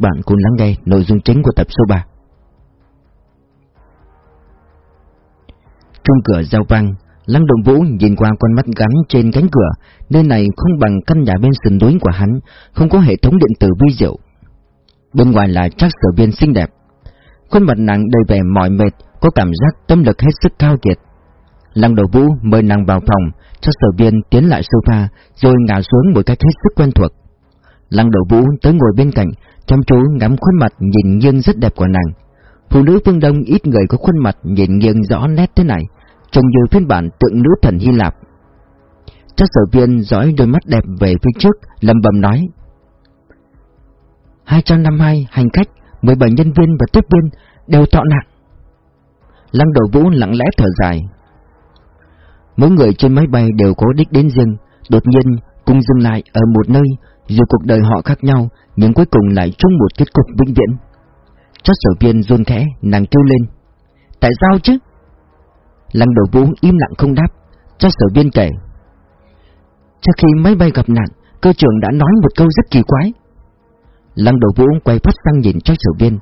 bạn cùng lắng nghe nội dung chính của tập số 3. Trong cửa giao vang, Lăng động Vũ nhìn qua con mắt gắn trên cánh cửa, nơi này không bằng căn nhà bên sườn núi của hắn, không có hệ thống điện tử vi diệu. Bên ngoài là chắc sở viên xinh đẹp. Khuôn mặt nàng đầy vẻ mỏi mệt, có cảm giác tâm lực hết sức cao kiệt. Lăng Đầu Vũ mời nàng vào phòng, cho sở viên tiến lại sofa, rồi ngả xuống một cách hết sức quen thuộc. Lăng Đầu Vũ tới ngồi bên cạnh, chăm chú ngắm khuôn mặt nhìn nghiêng rất đẹp của nàng. Phụ nữ phương Đông ít người có khuôn mặt nhìn nghiêng rõ nét thế này, trông như phiên bản tượng nữ thần Hy Lạp. Chắc sở viên dõi đôi mắt đẹp về phía trước, lầm bầm nói. 252 hành khách, 17 nhân viên và tiếp viên đều thọ nạn. Lăng đầu vũ lặng lẽ thở dài. Mỗi người trên máy bay đều có đích đến riêng, đột nhiên cùng dừng lại ở một nơi, dù cuộc đời họ khác nhau, nhưng cuối cùng lại chung một kết cục vĩnh viễn. Chắc sở viên run khẽ, nàng kêu lên. Tại sao chứ? Lăng đầu vũ im lặng không đáp, chắc sở viên kể. Trước khi máy bay gặp nạn, cơ trưởng đã nói một câu rất kỳ quái. Lăng đầu vũ quay phát sang nhìn cho sở viên.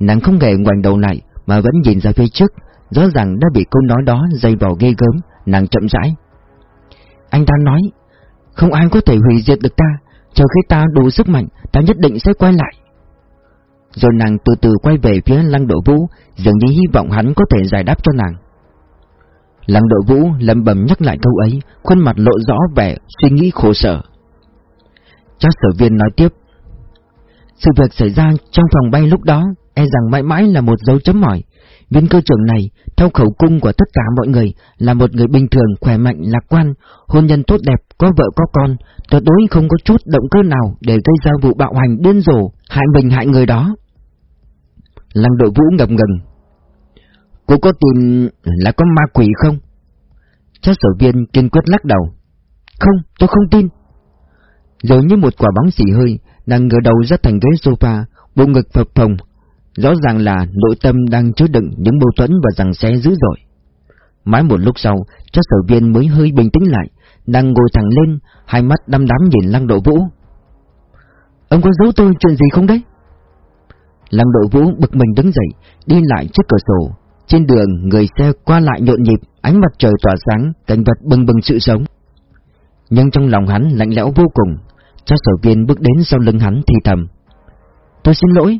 Nàng không hề ngoảnh đầu lại mà vẫn nhìn ra phía trước, rõ ràng đã bị câu nói đó dây vào ghê gớm, nàng chậm rãi. Anh ta nói, không ai có thể hủy diệt được ta, chờ khi ta đủ sức mạnh, ta nhất định sẽ quay lại. Rồi nàng từ từ quay về phía lăng độ vũ, dường như hy vọng hắn có thể giải đáp cho nàng. Lăng độ vũ lầm bầm nhắc lại câu ấy, khuôn mặt lộ rõ vẻ suy nghĩ khổ sở. Chắc sở viên nói tiếp. Sự việc xảy ra trong phòng bay lúc đó, e rằng mãi mãi là một dấu chấm hỏi. Viên cơ trưởng này, theo khẩu cung của tất cả mọi người, là một người bình thường, khỏe mạnh, lạc quan, hôn nhân tốt đẹp, có vợ có con, tuyệt đối không có chút động cơ nào để gây ra vụ bạo hành điên rồ, hại mình hại người đó. Lăng đội vũ ngập ngừng. Cô có tin là có ma quỷ không? Chắc sở viên kiên quyết lắc đầu. Không, tôi không tin. Rồi như một quả bóng xỉ hơi, nàng ngửa đầu ra thành ghế sofa, bộ ngực phập phồng. Rõ ràng là nội tâm đang chứa đựng những mâu thuẫn và rằng xé dữ dội. Mãi một lúc sau, chắc sở viên mới hơi bình tĩnh lại, đang ngồi thẳng lên, hai mắt đăm đắm nhìn lăng độ vũ. Ông có giấu tôi chuyện gì không đấy? Lăng độ vũ bực mình đứng dậy, đi lại trước cửa sổ. Trên đường, người xe qua lại nhộn nhịp, ánh mặt trời tỏa sáng, cảnh vật bừng bừng sự sống. Nhưng trong lòng hắn lạnh lẽo vô cùng, Chắc sở viên bước đến sau lưng hắn thì thầm. Tôi xin lỗi.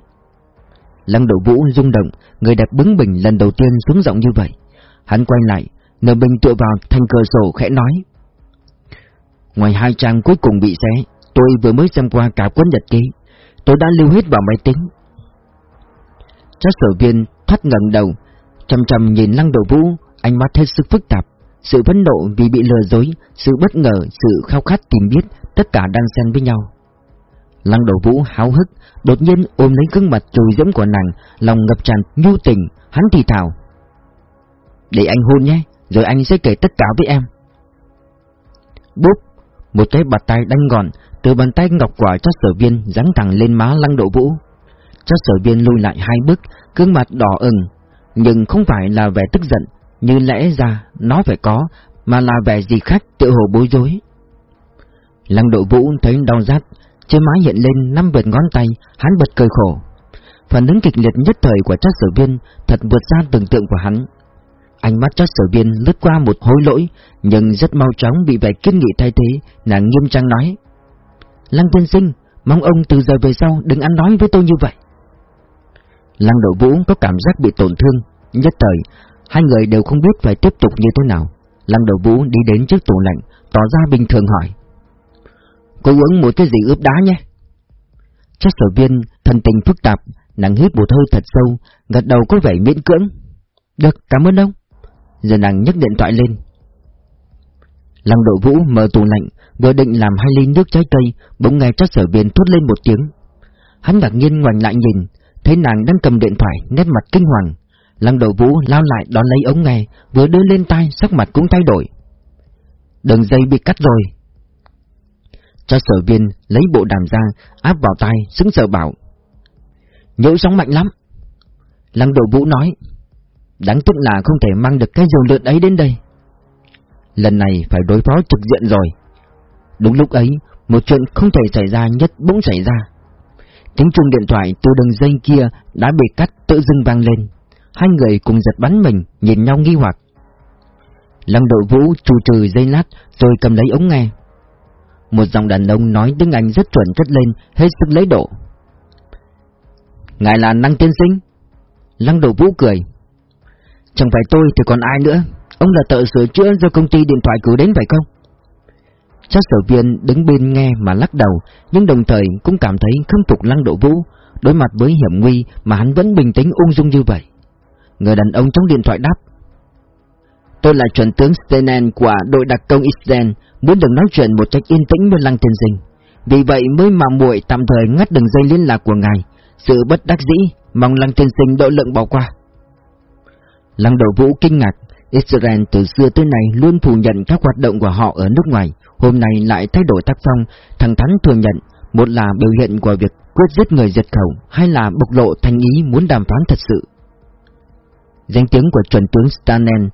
Lăng độ vũ rung động, người đẹp bướng bỉnh lần đầu tiên xuống giọng như vậy. Hắn quay lại, nở bình tựa vào thành cửa sổ khẽ nói. Ngoài hai trang cuối cùng bị xé, tôi vừa mới xem qua cả cuốn nhật ký. Tôi đã lưu hết vào máy tính. Chắc sở viên thoát ngẩng đầu, chầm chầm nhìn lăng độ vũ, ánh mắt hết sức phức tạp. Sự phẫn nộ vì bị lừa dối, sự bất ngờ, sự khao khát tìm biết, tất cả đang xen với nhau. Lăng đầu vũ háo hức, đột nhiên ôm lấy gương mặt trồi dẫm của nàng, lòng ngập tràn nhu tình, hắn thì thào. Để anh hôn nhé, rồi anh sẽ kể tất cả với em. Bốp, một cái bạt tay đánh gọn, từ bàn tay ngọc quả cho sở viên giáng thẳng lên má lăng Đậu vũ. Cho sở viên lùi lại hai bước, gương mặt đỏ ửng, nhưng không phải là vẻ tức giận, như lẽ ra nó phải có, mà là vẻ gì khác tự hồ bối rối. Lăng Đậu vũ thấy đau rát, trên má hiện lên năm vệt ngón tay, hắn bật cười khổ. Phản ứng kịch liệt nhất thời của trác sở viên thật vượt ra tưởng tượng của hắn. Ánh mắt trác sở viên lướt qua một hối lỗi, nhưng rất mau chóng bị vẻ kiên nghị thay thế, nàng nghiêm trang nói. Lăng tiên sinh, mong ông từ giờ về sau đừng ăn nói với tôi như vậy. Lăng đội vũ có cảm giác bị tổn thương, nhất thời, hai người đều không biết phải tiếp tục như thế nào. Lăng đầu vũ đi đến trước tủ lạnh, tỏ ra bình thường hỏi. Cô uống một cái gì ướp đá nhé. Chắc sở viên, thần tình phức tạp, nàng hít một hơi thật sâu, gật đầu có vẻ miễn cưỡng. Được, cảm ơn ông. Giờ nàng nhấc điện thoại lên. Lăng độ vũ mở tủ lạnh, vừa định làm hai ly nước trái cây, bỗng nghe chắc sở viên thốt lên một tiếng. Hắn ngạc nhiên ngoảnh lại nhìn, thấy nàng đang cầm điện thoại, nét mặt kinh hoàng. Lăng độ vũ lao lại đón lấy ống nghe, vừa đưa lên tay, sắc mặt cũng thay đổi. Đường dây bị cắt rồi, cho sở viên lấy bộ đàm ra, áp vào tay, xứng sở bảo. Nhũ sóng mạnh lắm. Lăng độ vũ nói, đáng tiếc là không thể mang được cái dầu lượn ấy đến đây. Lần này phải đối phó trực diện rồi. Đúng lúc ấy, một chuyện không thể xảy ra nhất bỗng xảy ra. tiếng chuông điện thoại từ đường dây kia đã bị cắt tự dưng vang lên. Hai người cùng giật bắn mình, nhìn nhau nghi hoặc. Lăng đội vũ trù trừ dây lát rồi cầm lấy ống nghe. Một dòng đàn ông nói tiếng Anh rất chuẩn chất lên, hết sức lấy độ. Ngài là năng tiên sinh? Lăng đội vũ cười. Chẳng phải tôi thì còn ai nữa, ông là tợ sửa chữa do công ty điện thoại cử đến phải không? Chắc sở viên đứng bên nghe mà lắc đầu, nhưng đồng thời cũng cảm thấy khâm phục lăng độ vũ, đối mặt với hiểm nguy mà hắn vẫn bình tĩnh ung dung như vậy. Người đàn ông trong điện thoại đáp. Tôi là chuẩn tướng Stenen của đội đặc công Israel, muốn được nói chuyện một cách yên tĩnh với lăng tiên Dinh. Vì vậy mới mà muội tạm thời ngắt đường dây liên lạc của ngài. Sự bất đắc dĩ, mong lăng tiên sinh độ lượng bỏ qua. Lăng Đậu vũ kinh ngạc, Israel từ xưa tới nay luôn phủ nhận các hoạt động của họ ở nước ngoài, hôm nay lại thay đổi tác phong, thẳng thắn thừa nhận, một là biểu hiện của việc quyết giết người diệt khẩu, hay là bộc lộ thành ý muốn đàm phán thật sự. Danh tiếng của chuẩn tướng Stanen,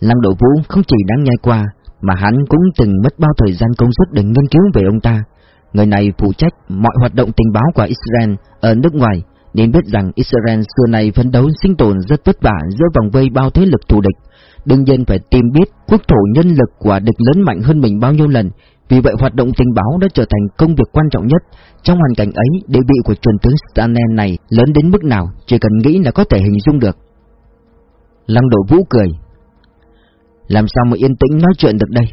Lăng Độ Vũ không chỉ đáng nghe qua, mà hắn cũng từng mất bao thời gian công sức để nghiên cứu về ông ta. Người này phụ trách mọi hoạt động tình báo của Israel ở nước ngoài, nên biết rằng Israel xưa này phấn đấu sinh tồn rất vất vả giữa vòng vây bao thế lực thù địch, đương nhiên phải tìm biết quốc thổ nhân lực của địch lớn mạnh hơn mình bao nhiêu lần, vì vậy hoạt động tình báo đã trở thành công việc quan trọng nhất. Trong hoàn cảnh ấy, địa vị của truyền tướng Stanen này lớn đến mức nào, chỉ cần nghĩ là có thể hình dung được. Lăng độ vũ cười. Làm sao mà yên tĩnh nói chuyện được đây?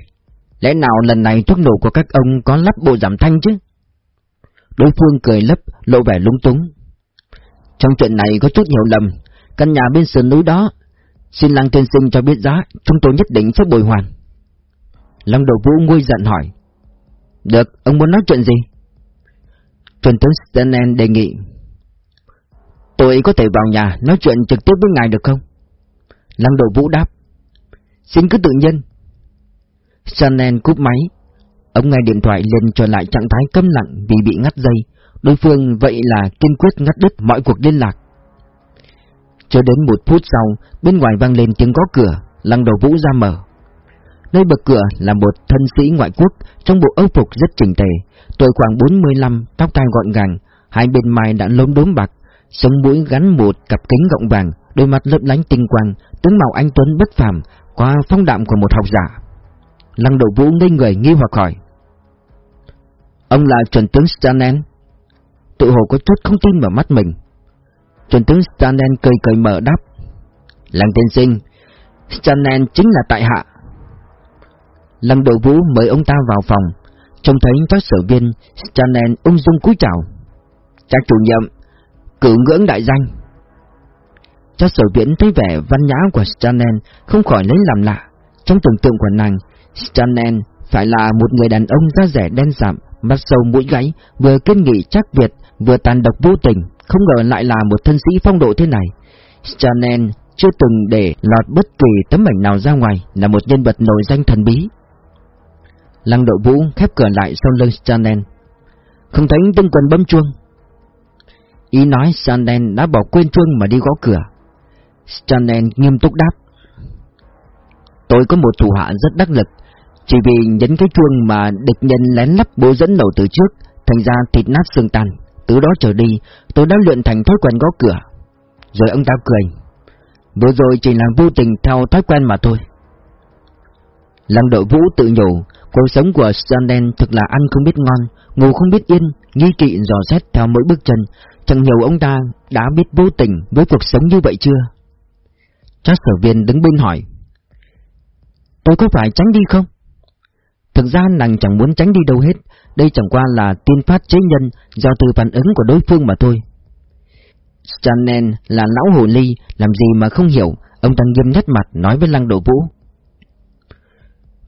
Lẽ nào lần này thuốc nổ của các ông có lắp bộ giảm thanh chứ? Đối phương cười lấp, lộ vẻ lung túng. Trong chuyện này có chút hiểu lầm, căn nhà bên sườn núi đó Xin Lăng Tiên Sinh cho biết giá, chúng tôi nhất định sẽ bồi hoàn. Lăng Đầu Vũ nguôi giận hỏi. Được, ông muốn nói chuyện gì? Truyền tướng Stenen đề nghị. Tôi có thể vào nhà nói chuyện trực tiếp với ngài được không? Lăng Đầu Vũ đáp. Xin cứ tự nhiên. Chanel cúp máy. Ông nghe điện thoại lên trở lại trạng thái câm lặng vì bị ngắt dây. Đối phương vậy là kiên quyết ngắt đứt mọi cuộc liên lạc. Cho đến một phút sau, bên ngoài vang lên tiếng gõ cửa, lăng đầu vũ ra mở. Nơi bậc cửa là một thân sĩ ngoại quốc trong bộ âu phục rất chỉnh tề, tuổi khoảng 45, tóc tai gọn gàng, hai bên mai đã lốm đốm bạc, sống mũi gắn một cặp kính gọng vàng, đôi mặt lấp lánh tinh quang, tướng mạo anh tuấn bất phàm, qua phong đạm của một học giả. Lăng đầu vũ ngây người nghi hoặc hỏi. Ông là chuẩn tướng Stanen? Tự hồ có chút không tin vào mắt mình. Chuẩn tướng Stanen cười cười mở đáp. Lăng tiên sinh, Stanen chính là tại hạ. Lăng đội vũ mời ông ta vào phòng, trông thấy các sở viên, Stanen ung dung cúi chào. Chắc chủ nhiệm, cử ngưỡng đại danh cho sở viễn thấy vẻ văn nhã của Stanen không khỏi lấy làm lạ. Trong tưởng tượng của nàng, Stanen phải là một người đàn ông da rẻ đen sạm, mắt sâu mũi gáy, vừa kiên nghị chắc Việt, vừa tàn độc vô tình, không ngờ lại là một thân sĩ phong độ thế này. Stanen chưa từng để lọt bất kỳ tấm ảnh nào ra ngoài, là một nhân vật nổi danh thần bí. Lăng độ vũ khép cửa lại sau lưng Stanen. Không thấy tinh quần bấm chuông. Ý nói Stanen đã bỏ quên chuông mà đi gõ cửa. Stanen nghiêm túc đáp. Tôi có một thủ hạ rất đắc lực, chỉ vì nhấn cái chuông mà địch nhân lén lắp bố dẫn đầu từ trước, thành ra thịt nát xương tan. Từ đó trở đi, tôi đã luyện thành thói quen gõ cửa. Rồi ông ta cười. Vừa rồi chỉ là vô tình theo thói quen mà thôi. Lăng đội vũ tự nhủ, cuộc sống của Stanen thực là ăn không biết ngon, ngủ không biết yên, nghi kỵ dò xét theo mỗi bước chân, chẳng hiểu ông ta đã biết vô tình với cuộc sống như vậy chưa? Chắc sở viên đứng bên hỏi. Tôi có phải tránh đi không? Thực ra nàng chẳng muốn tránh đi đâu hết, đây chẳng qua là tin phát chế nhân do từ phản ứng của đối phương mà thôi. Stanen là lão hồ ly, làm gì mà không hiểu, ông ta nghiêm nhất mặt nói với Lăng Độ Vũ.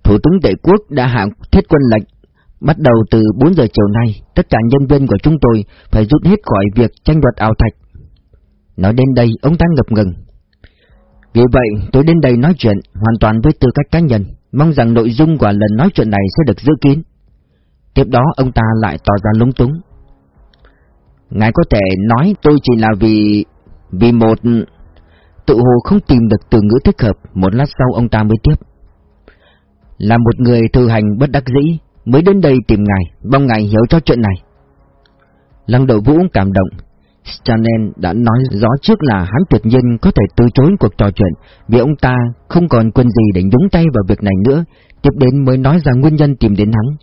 Thủ tướng Tệ Quốc đã hạ thiết quân lệnh, bắt đầu từ 4 giờ chiều nay, tất cả nhân viên của chúng tôi phải rút hết khỏi việc tranh đoạt ảo thạch. Nói đến đây, ông ta ngập ngừng. Vì vậy, tôi đến đây nói chuyện hoàn toàn với tư cách cá nhân, mong rằng nội dung của lần nói chuyện này sẽ được giữ kín. Tiếp đó ông ta lại tỏ ra lúng túng. Ngài có thể nói tôi chỉ là vì... vì một... Tự hồ không tìm được từ ngữ thích hợp, một lát sau ông ta mới tiếp. Là một người thư hành bất đắc dĩ, mới đến đây tìm ngài, mong ngài hiểu cho chuyện này. Lăng Độ Vũ cảm động. Chanel đã nói rõ trước là hắn tuyệt nhiên có thể từ chối cuộc trò chuyện vì ông ta không còn quân gì để nhúng tay vào việc này nữa, tiếp đến mới nói ra nguyên nhân tìm đến hắn.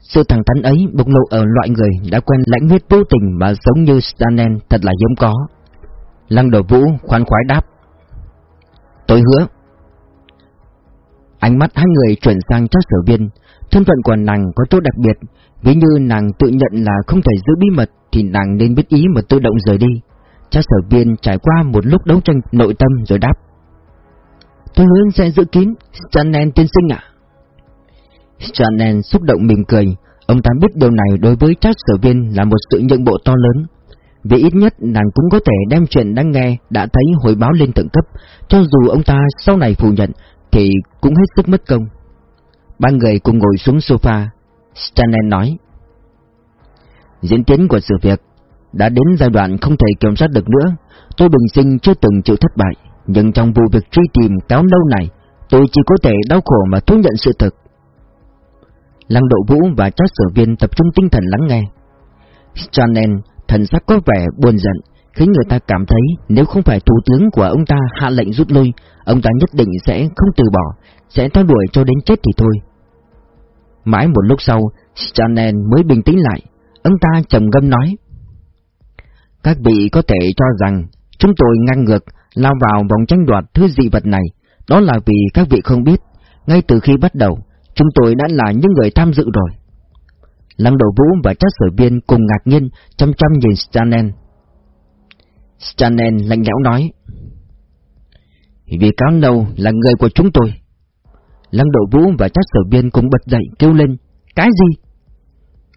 Sự thẳng thắn ấy bộc lộ ở loại người đã quen lãnh huyết vô tình mà giống như Chanel thật là hiếm có. Lăng đổ Vũ khoan khoái đáp. Tôi hứa. Ánh mắt hai người chuyển sang cho sở viên, thân phận của nàng có chỗ đặc biệt, ví như nàng tự nhận là không thể giữ bí mật thì nàng nên biết ý mà tự động rời đi. Cha sở viên trải qua một lúc đấu tranh nội tâm rồi đáp. Tôi hứa sẽ giữ kín, Chanel tiên sinh ạ. Chanel xúc động mỉm cười, ông ta biết điều này đối với cha sở viên là một sự nhượng bộ to lớn. Vì ít nhất nàng cũng có thể đem chuyện đang nghe đã thấy hồi báo lên thượng cấp, cho dù ông ta sau này phủ nhận thì cũng hết sức mất công. Ba người cùng ngồi xuống sofa, Stanley nói. Diễn tiến của sự việc đã đến giai đoạn không thể kiểm soát được nữa. Tôi bình sinh chưa từng chịu thất bại, nhưng trong vụ việc truy tìm cáo lâu này, tôi chỉ có thể đau khổ mà thú nhận sự thực. Lăng Độ Vũ và các sở viên tập trung tinh thần lắng nghe. Stranen thần sắc có vẻ buồn giận, khiến người ta cảm thấy nếu không phải thủ tướng của ông ta hạ lệnh rút lui, ông ta nhất định sẽ không từ bỏ, sẽ theo đuổi cho đến chết thì thôi. Mãi một lúc sau, Stranen mới bình tĩnh lại, ông ta trầm ngâm nói. Các vị có thể cho rằng chúng tôi ngang ngược lao vào vòng tranh đoạt thứ dị vật này, đó là vì các vị không biết, ngay từ khi bắt đầu, chúng tôi đã là những người tham dự rồi. Lăng Đầu Vũ và các sở viên cùng ngạc nhiên, chăm chăm nhìn Stanen. Stanen lạnh lẽo nói. Vì cáo nâu là người của chúng tôi. Lăng Độ Vũ và các sở viên cũng bật dậy kêu lên. Cái gì?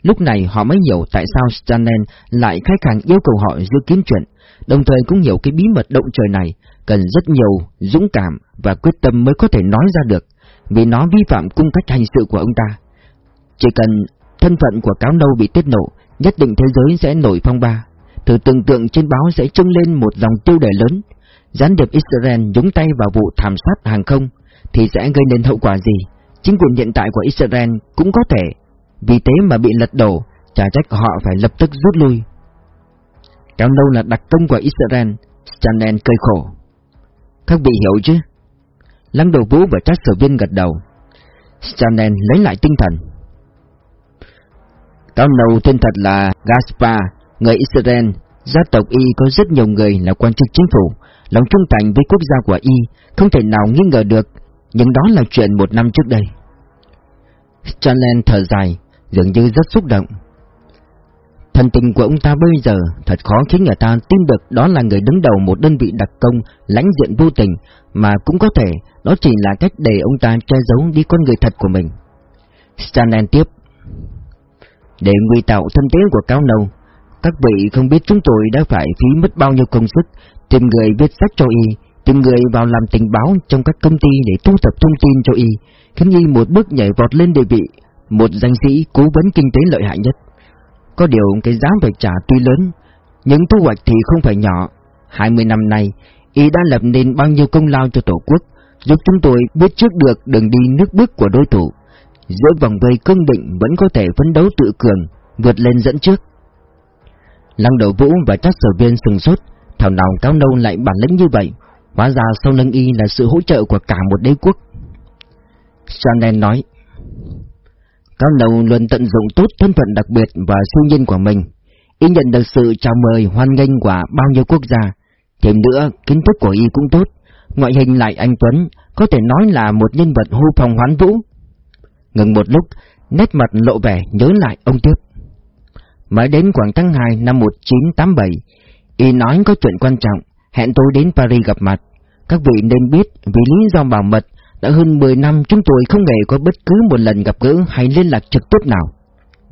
Lúc này họ mới hiểu tại sao Stanen lại khai hàng yêu cầu họ giữ kín chuyện, đồng thời cũng hiểu cái bí mật động trời này cần rất nhiều dũng cảm và quyết tâm mới có thể nói ra được, vì nó vi phạm cung cách hành sự của ông ta. Chỉ cần thân phận của cáo nâu bị tiết lộ, nhất định thế giới sẽ nổi phong ba. Thử tưởng tượng trên báo sẽ trưng lên một dòng tiêu đề lớn, gián điệp Israel nhúng tay vào vụ thảm sát hàng không, thì sẽ gây nên hậu quả gì? Chính quyền hiện tại của Israel cũng có thể, vì thế mà bị lật đổ, trả trách họ phải lập tức rút lui. Kéo lâu là đặc công của Israel, Chanel cười khổ. Các vị hiểu chứ? Lăng đầu vũ và trách sở viên gật đầu. Chanel lấy lại tinh thần. Cao đầu tên thật là Gaspar, người Israel, gia tộc Y có rất nhiều người là quan chức chính phủ, lòng trung thành với quốc gia của Y không thể nào nghi ngờ được, nhưng đó là chuyện một năm trước đây. Chanel thở dài, dường như rất xúc động. Thần tình của ông ta bây giờ thật khó khiến người ta tin được đó là người đứng đầu một đơn vị đặc công lãnh diện vô tình, mà cũng có thể đó chỉ là cách để ông ta che giấu đi con người thật của mình. Stanen tiếp. Để nguy tạo thân thế của cáo Nâu, các vị không biết chúng tôi đã phải phí mất bao nhiêu công sức tìm người viết sách cho y, tìm người vào làm tình báo trong các công ty để thu thập thông tin cho y, khiến y một bước nhảy vọt lên địa vị, một danh sĩ cố vấn kinh tế lợi hại nhất. Có điều cái giá phải trả tuy lớn, nhưng thu hoạch thì không phải nhỏ. 20 năm nay, y đã lập nên bao nhiêu công lao cho Tổ quốc, giúp chúng tôi biết trước được đường đi nước bước của đối thủ. Giữa vòng vây cương định vẫn có thể phấn đấu tự cường, vượt lên dẫn trước. Lăng đầu vũ và các sở viên sừng sốt, thảo nào cáo nâu lại bản lĩnh như vậy, hóa ra sau lưng y là sự hỗ trợ của cả một đế quốc. Chanel nói, Cao đầu luôn tận dụng tốt thân phận đặc biệt và siêu nhiên của mình, y nhận được sự chào mời hoan nghênh của bao nhiêu quốc gia, thêm nữa kiến thức của y cũng tốt, ngoại hình lại anh Tuấn, có thể nói là một nhân vật hô phòng hoán vũ. Ngừng một lúc, nét mặt lộ vẻ nhớ lại ông tiếp. Mới đến khoảng tháng 2 năm 1987, y nói có chuyện quan trọng, hẹn tôi đến Paris gặp mặt. Các vị nên biết vì lý do bảo mật, đã hơn 10 năm chúng tôi không hề có bất cứ một lần gặp gỡ hay liên lạc trực tiếp nào.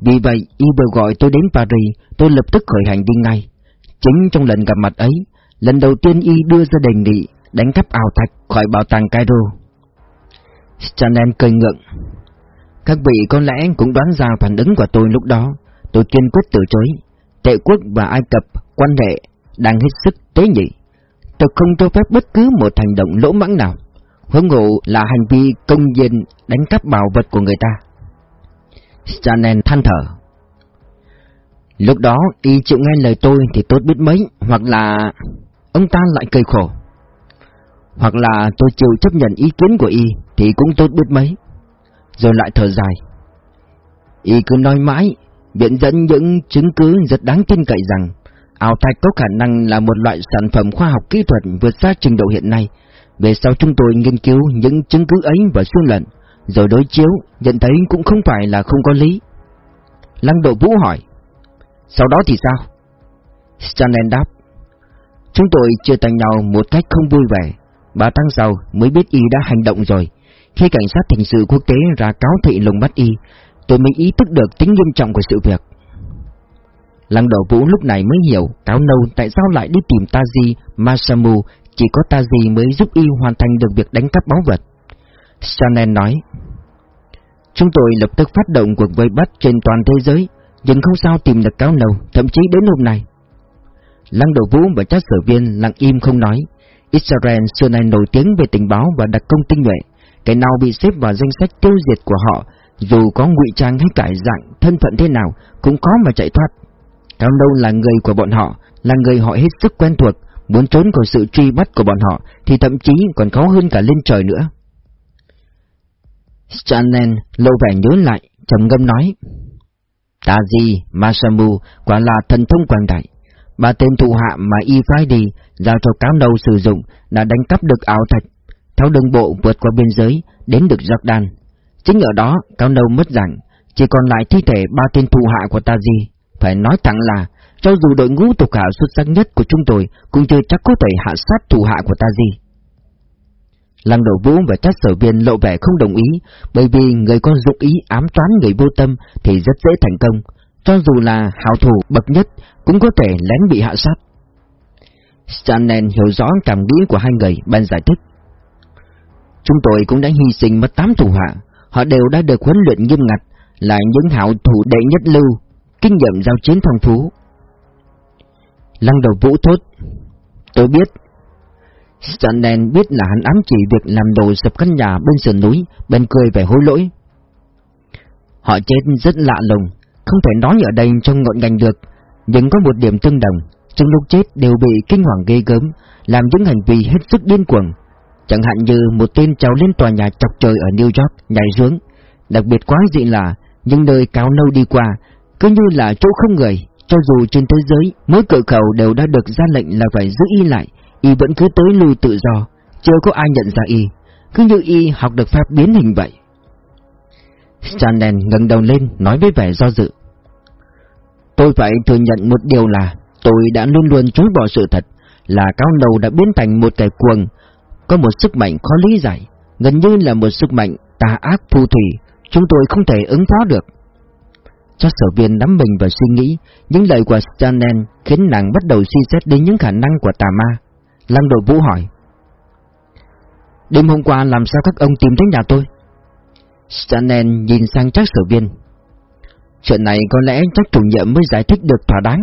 Vì vậy, y vừa gọi tôi đến Paris, tôi lập tức khởi hành đi ngay. Chính trong lần gặp mặt ấy, lần đầu tiên y đưa ra đề nghị đánh cắp ảo thạch khỏi bảo tàng Cairo. Chanel cười ngượng. Các vị có lẽ cũng đoán ra phản ứng của tôi lúc đó, tôi kiên quyết từ chối. Tệ quốc và Ai Cập quan hệ đang hết sức tế nhị. Tôi không cho phép bất cứ một hành động lỗ mãng nào. Hướng hộ là hành vi công dân đánh cắp bảo vật của người ta. Stanen than thở. Lúc đó y chịu nghe lời tôi thì tốt biết mấy, hoặc là... Ông ta lại cười khổ. Hoặc là tôi chịu chấp nhận ý kiến của y thì cũng tốt biết mấy. Rồi lại thở dài. Y cứ nói mãi, viện dẫn những chứng cứ rất đáng tin cậy rằng ảo thạch có khả năng là một loại sản phẩm khoa học kỹ thuật vượt xa trình độ hiện nay. Về sau chúng tôi nghiên cứu những chứng cứ ấy và suy lận, rồi đối chiếu, nhận thấy cũng không phải là không có lý. Lăng độ vũ hỏi, sau đó thì sao? Stanley đáp, chúng tôi chia tay nhau một cách không vui vẻ, Bà tăng giàu mới biết y đã hành động rồi. Khi cảnh sát hình sự quốc tế ra cáo thị lùng bắt y, tôi mới ý thức được tính nghiêm trọng của sự việc. Lăng đầu vũ lúc này mới hiểu cáo nâu tại sao lại đi tìm Taji Masamu, chỉ có ta gì mới giúp y hoàn thành được việc đánh cắp báu vật. Chanel nói, Chúng tôi lập tức phát động cuộc vây bắt trên toàn thế giới, nhưng không sao tìm được cáo nâu, thậm chí đến hôm nay. Lăng đầu vũ và các sở viên lặng im không nói. Israel xưa nay nổi tiếng về tình báo và đặc công tinh nhuệ, cái nào bị xếp vào danh sách tiêu diệt của họ, dù có ngụy trang hay cải dạng, thân phận thế nào, cũng có mà chạy thoát. Cao Nâu là người của bọn họ, là người họ hết sức quen thuộc, muốn trốn khỏi sự truy bắt của bọn họ thì thậm chí còn khó hơn cả lên trời nữa. Stanley lâu vẻ nhớ lại, trầm ngâm nói. Taji Masamu quả là thần thông quảng đại. Ba tên thủ hạ mà y phái đi, giao cho cáo đầu sử dụng, đã đánh cắp được ảo thạch, theo đường bộ vượt qua biên giới, đến được Jordan. Chính ở đó, cáo đầu mất dạng, chỉ còn lại thi thể ba tên thủ hạ của Taji. Phải nói thẳng là, cho dù đội ngũ thuộc hạ xuất sắc nhất của chúng tôi cũng chưa chắc có thể hạ sát thủ hạ của ta gì. Lăng đầu vũ và các sở viên lộ vẻ không đồng ý, bởi vì người con dụng ý ám toán người vô tâm thì rất dễ thành công, cho dù là hảo thủ bậc nhất cũng có thể lén bị hạ sát. Stanen hiểu rõ cảm nghĩ của hai người, ban giải thích. Chúng tôi cũng đã hy sinh mất tám thủ hạ, họ đều đã được huấn luyện nghiêm ngặt, là những hảo thủ đệ nhất lưu, kinh nghiệm giao chiến phong phú. Lăng đầu vũ thốt, tôi biết. Stanley biết là hắn ám chỉ việc làm đổ sập căn nhà bên sườn núi, bên cười vẻ hối lỗi. Họ chết rất lạ lùng, không thể nói ở đây trong ngọn ngành được, nhưng có một điểm tương đồng, trong lúc chết đều bị kinh hoàng ghê gớm, làm những hành vi hết sức điên cuồng. Chẳng hạn như một tên trèo lên tòa nhà chọc trời ở New York, nhảy xuống. Đặc biệt quá dị là, những nơi cao nâu đi qua, cứ như là chỗ không người, cho dù trên thế giới mỗi cửa khẩu đều đã được ra lệnh là phải giữ y lại, y vẫn cứ tới lui tự do, chưa có ai nhận ra y, cứ như y học được pháp biến hình vậy. Stanley ngẩng đầu lên nói với vẻ do dự. Tôi phải thừa nhận một điều là tôi đã luôn luôn chối bỏ sự thật là cao đầu đã biến thành một kẻ cuồng, có một sức mạnh khó lý giải, gần như là một sức mạnh tà ác phù thủy, chúng tôi không thể ứng phó được. Cho sở viên nắm mình và suy nghĩ, những lời của Stanen khiến nàng bắt đầu suy xét đến những khả năng của tà ma. Lăng đội vũ hỏi. Đêm hôm qua làm sao các ông tìm thấy nhà tôi? Stanen nhìn sang chắc sở viên. Chuyện này có lẽ chắc chủ nhiệm mới giải thích được thỏa đáng.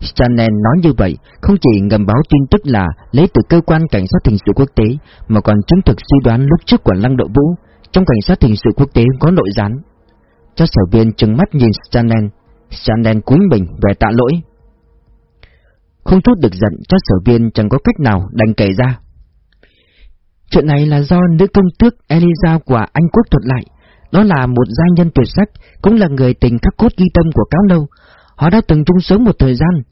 Stanen nói như vậy không chỉ ngầm báo tin tức là lấy từ cơ quan cảnh sát hình sự quốc tế mà còn chứng thực suy đoán lúc trước của Lăng Độ Vũ trong cảnh sát hình sự quốc tế có nội gián. Cho sở viên trừng mắt nhìn Stanen, Stanen cúi mình về tạ lỗi. Không chút được giận, cho sở viên chẳng có cách nào đành kể ra. Chuyện này là do nữ công tước Eliza của Anh Quốc thuật lại. Đó là một gia nhân tuyệt sắc, cũng là người tình khắc cốt ghi tâm của cáo nâu. Họ đã từng chung sống một thời gian.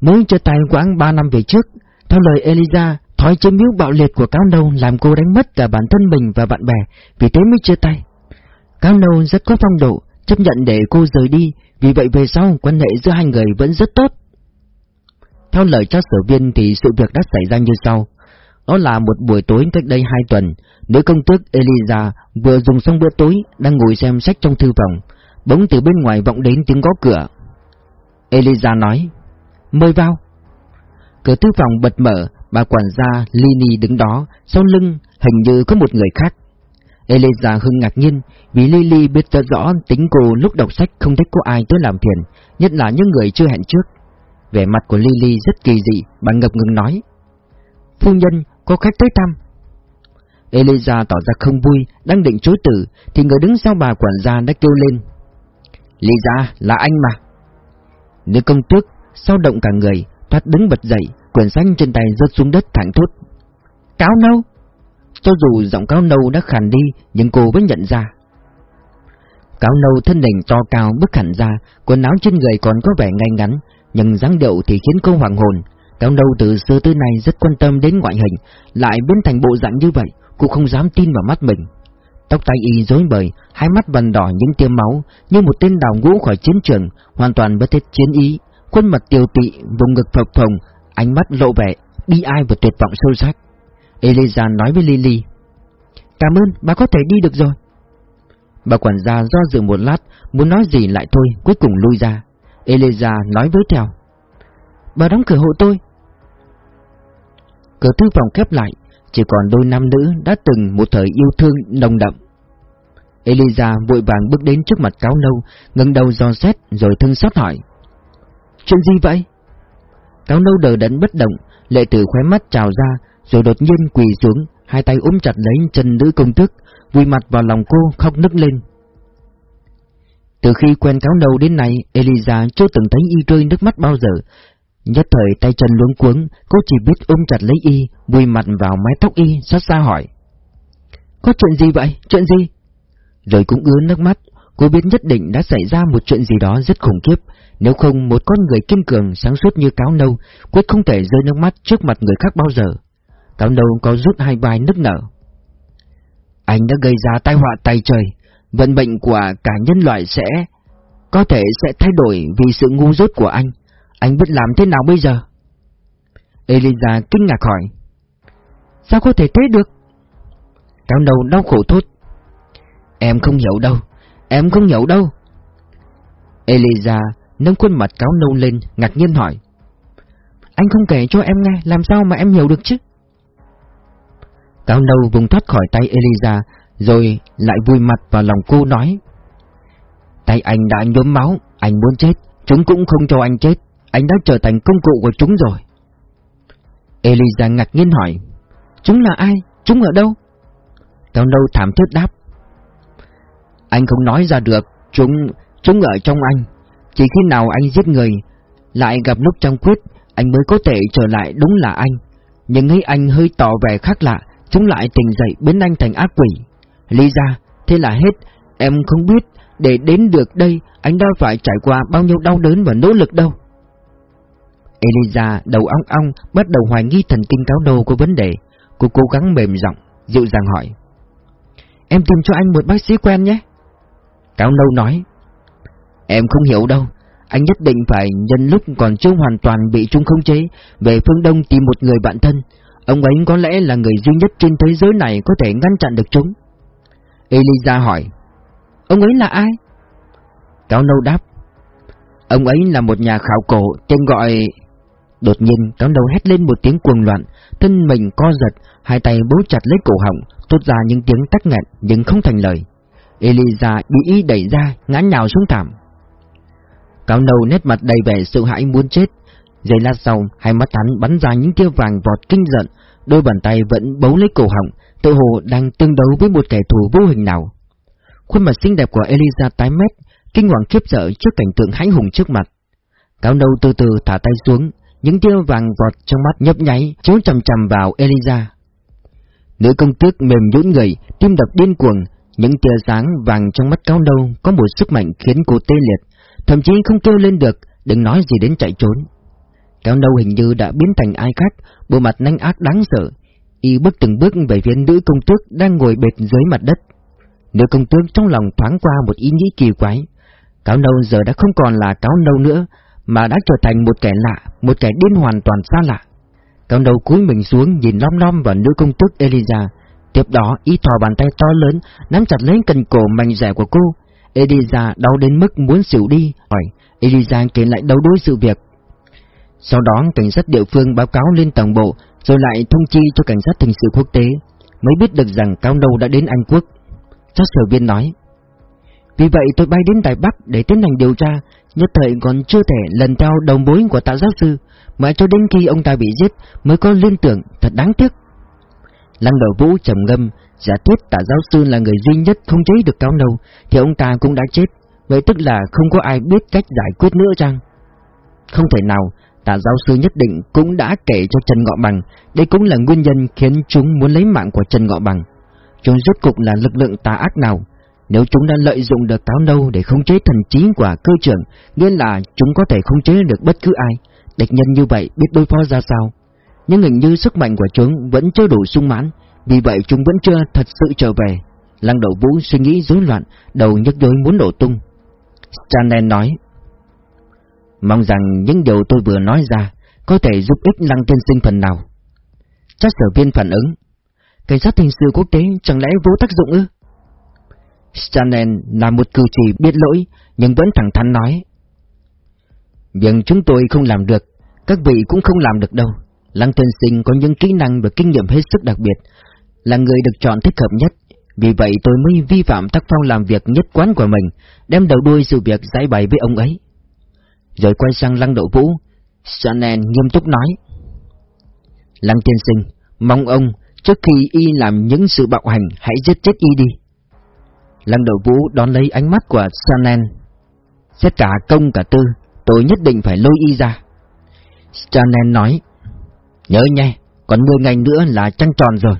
Mới chia tay quãng ba năm về trước, theo lời Eliza, thói châm miếu bạo liệt của cáo nâu làm cô đánh mất cả bản thân mình và bạn bè, vì thế mới chia tay. Cao nâu rất có phong độ, chấp nhận để cô rời đi, vì vậy về sau quan hệ giữa hai người vẫn rất tốt. Theo lời cho sở viên thì sự việc đã xảy ra như sau. Đó là một buổi tối cách đây hai tuần, nữ công tước Eliza vừa dùng xong bữa tối, đang ngồi xem sách trong thư phòng. Bỗng từ bên ngoài vọng đến tiếng gõ cửa. Eliza nói, mời vào. Cửa thư phòng bật mở, bà quản gia Lini đứng đó, sau lưng hình như có một người khác. Eliza hưng ngạc nhiên vì Lily biết rất rõ tính cô lúc đọc sách không thích có ai tới làm phiền, nhất là những người chưa hẹn trước. Vẻ mặt của Lily rất kỳ dị, bà ngập ngừng nói. Phu nhân, có khách tới thăm. Eliza tỏ ra không vui, đang định chối từ, thì người đứng sau bà quản gia đã kêu lên. Lisa, là anh mà. Nữ công tước sao động cả người, thoát đứng bật dậy, quyển sách trên tay rớt xuống đất thẳng thốt. Cáo nâu! Cho dù giọng cáo nâu đã khàn đi, nhưng cô vẫn nhận ra. Cáo nâu thân hình to cao bước hẳn ra, quần áo trên người còn có vẻ ngay ngắn, nhưng dáng điệu thì khiến cô hoàng hồn. Cáo nâu từ xưa tới nay rất quan tâm đến ngoại hình, lại biến thành bộ dạng như vậy, cô không dám tin vào mắt mình. Tóc tai y rối bời, hai mắt vằn đỏ những tia máu, như một tên đào ngũ khỏi chiến trường, hoàn toàn bất hết chiến ý. Khuôn mặt tiêu tụy, vùng ngực phập phồng, ánh mắt lộ vẻ bi ai và tuyệt vọng sâu sắc. Eliza nói với Lily, Cảm ơn, bà có thể đi được rồi. Bà quản gia do dự một lát, muốn nói gì lại thôi, cuối cùng lui ra. Eliza nói với theo. Bà đóng cửa hộ tôi. Cửa thư phòng khép lại, chỉ còn đôi nam nữ đã từng một thời yêu thương nồng đậm. Eliza vội vàng bước đến trước mặt cáo nâu, ngẩng đầu do xét rồi thương xót hỏi. Chuyện gì vậy? Cáo nâu đờ đẫn bất động, lệ từ khóe mắt trào ra, rồi đột nhiên quỳ xuống, hai tay ôm chặt lấy chân nữ công tước, vùi mặt vào lòng cô khóc nức lên. Từ khi quen cáo nâu đến nay, Eliza chưa từng thấy y rơi nước mắt bao giờ. Nhất thời tay chân luống cuống, cô chỉ biết ôm chặt lấy y, vùi mặt vào mái tóc y, xót xa hỏi. Có chuyện gì vậy? Chuyện gì? Rồi cũng ứa nước mắt, cô biết nhất định đã xảy ra một chuyện gì đó rất khủng khiếp, nếu không một con người kiên cường sáng suốt như cáo nâu, quyết không thể rơi nước mắt trước mặt người khác bao giờ. Cáo đầu có rút hai vai nức nở. Anh đã gây ra tai họa tay trời, vận mệnh của cả nhân loại sẽ... Có thể sẽ thay đổi vì sự ngu dốt của anh. Anh biết làm thế nào bây giờ? Eliza kinh ngạc hỏi. Sao có thể thế được? Cáo đầu đau khổ thốt. Em không hiểu đâu, em không hiểu đâu. Eliza nâng khuôn mặt cáo nâu lên, ngạc nhiên hỏi. Anh không kể cho em nghe, làm sao mà em hiểu được chứ? Cáo nâu vùng thoát khỏi tay Eliza, rồi lại vui mặt vào lòng cô nói. Tay anh đã nhuốm máu, anh muốn chết, chúng cũng không cho anh chết, anh đã trở thành công cụ của chúng rồi. Eliza ngạc nhiên hỏi, chúng là ai? Chúng ở đâu? Cáo nâu thảm thiết đáp. Anh không nói ra được, chúng, chúng ở trong anh. Chỉ khi nào anh giết người, lại gặp lúc trong quyết, anh mới có thể trở lại đúng là anh. Nhưng thấy anh hơi tỏ vẻ khác lạ, chúng lại tỉnh dậy biến anh thành ác quỷ. Lý ra, thế là hết, em không biết, để đến được đây, anh đã phải trải qua bao nhiêu đau đớn và nỗ lực đâu. Eliza đầu ong ong bắt đầu hoài nghi thần kinh cáo đầu của vấn đề. Cô cố gắng mềm giọng, dịu dàng hỏi. Em tìm cho anh một bác sĩ quen nhé. Cáo nâu nói. Em không hiểu đâu, anh nhất định phải nhân lúc còn chưa hoàn toàn bị trung không chế, về phương Đông tìm một người bạn thân. Ông ấy có lẽ là người duy nhất trên thế giới này có thể ngăn chặn được chúng. Eliza hỏi. Ông ấy là ai? Cáo nâu đáp. Ông ấy là một nhà khảo cổ tên gọi... Đột nhiên cáo nâu hét lên một tiếng cuồng loạn, thân mình co giật, hai tay bấu chặt lấy cổ họng, Tốt ra những tiếng tắc nghẹn nhưng không thành lời. Eliza bị y đẩy ra, ngã nhào xuống thảm. Cáo nâu nét mặt đầy vẻ sợ hãi muốn chết. Giây lát sau, hai mắt hắn bắn ra những tia vàng vọt kinh giận, đôi bàn tay vẫn bấu lấy cổ họng, tự hồ đang tương đấu với một kẻ thù vô hình nào. Khuôn mặt xinh đẹp của Eliza tái mét, kinh hoàng khiếp sợ trước cảnh tượng hãnh hùng trước mặt. Cáo nâu từ từ thả tay xuống, những tia vàng vọt trong mắt nhấp nháy, chiếu chầm chầm vào Eliza. Nữ công tước mềm nhũn người, tim đập điên cuồng, những tia sáng vàng trong mắt cáo nâu có một sức mạnh khiến cô tê liệt, thậm chí không kêu lên được, đừng nói gì đến chạy trốn. Cáo nâu hình như đã biến thành ai khác, bộ mặt nhanh ác đáng sợ, y bước từng bước về phía nữ công tước đang ngồi bệt dưới mặt đất. Nữ công tước trong lòng thoáng qua một ý nghĩ kỳ quái. Cáo nâu giờ đã không còn là cáo nâu nữa, mà đã trở thành một kẻ lạ, một kẻ điên hoàn toàn xa lạ. Cáo nâu cúi mình xuống nhìn lom lom vào nữ công tước Eliza, Tiếp đó, y thò bàn tay to lớn, nắm chặt lấy cần cổ mảnh rẻ của cô. Eliza đau đến mức muốn xỉu đi, hỏi, Eliza kể lại đấu đối sự việc. Sau đó, cảnh sát địa phương báo cáo lên tổng bộ, rồi lại thông chi cho cảnh sát hình sự quốc tế, mới biết được rằng Cao Nâu đã đến Anh Quốc. Chắc sở viên nói, Vì vậy tôi bay đến Đài Bắc để tiến hành điều tra, nhất thời còn chưa thể lần theo đầu mối của tạ giáo sư, mãi cho đến khi ông ta bị giết mới có liên tưởng, thật đáng tiếc. Lăng đầu vũ trầm ngâm, giả thuyết tạ giáo sư là người duy nhất không chế được cáo nâu, thì ông ta cũng đã chết, vậy tức là không có ai biết cách giải quyết nữa chăng? Không thể nào, tạ giáo sư nhất định cũng đã kể cho Trần Ngọ Bằng, đây cũng là nguyên nhân khiến chúng muốn lấy mạng của Trần Ngọ Bằng. Chúng rốt cục là lực lượng tà ác nào? Nếu chúng đã lợi dụng được táo nâu để khống chế thần trí của cơ trưởng, nghĩa là chúng có thể khống chế được bất cứ ai. Địch nhân như vậy biết đối phó ra sao? Nhưng hình như sức mạnh của chúng vẫn chưa đủ sung mãn, vì vậy chúng vẫn chưa thật sự trở về. Lăng đầu vũ suy nghĩ rối loạn, đầu nhức nhối muốn nổ tung. Chanel nói, Mong rằng những điều tôi vừa nói ra có thể giúp ích lăng tiên sinh phần nào. Chắc sở viên phản ứng, cảnh sát hình sự quốc tế chẳng lẽ vô tác dụng ư? Chanel là một cử chỉ biết lỗi, nhưng vẫn thẳng thắn nói. Nhưng chúng tôi không làm được, các vị cũng không làm được đâu. Lăng tiên sinh có những kỹ năng và kinh nghiệm hết sức đặc biệt, là người được chọn thích hợp nhất. Vì vậy tôi mới vi phạm tác phong làm việc nhất quán của mình, đem đầu đuôi sự việc giải bày với ông ấy. Rồi quay sang Lăng Độ Vũ, Chanel nghiêm túc nói. Lăng tiên sinh, mong ông trước khi y làm những sự bạo hành hãy giết chết y đi. Lăng Độ Vũ đón lấy ánh mắt của Chanel. Xét cả công cả tư, tôi nhất định phải lôi y ra. Chanel nói, nhớ nhé, còn 10 ngày nữa là trăng tròn rồi.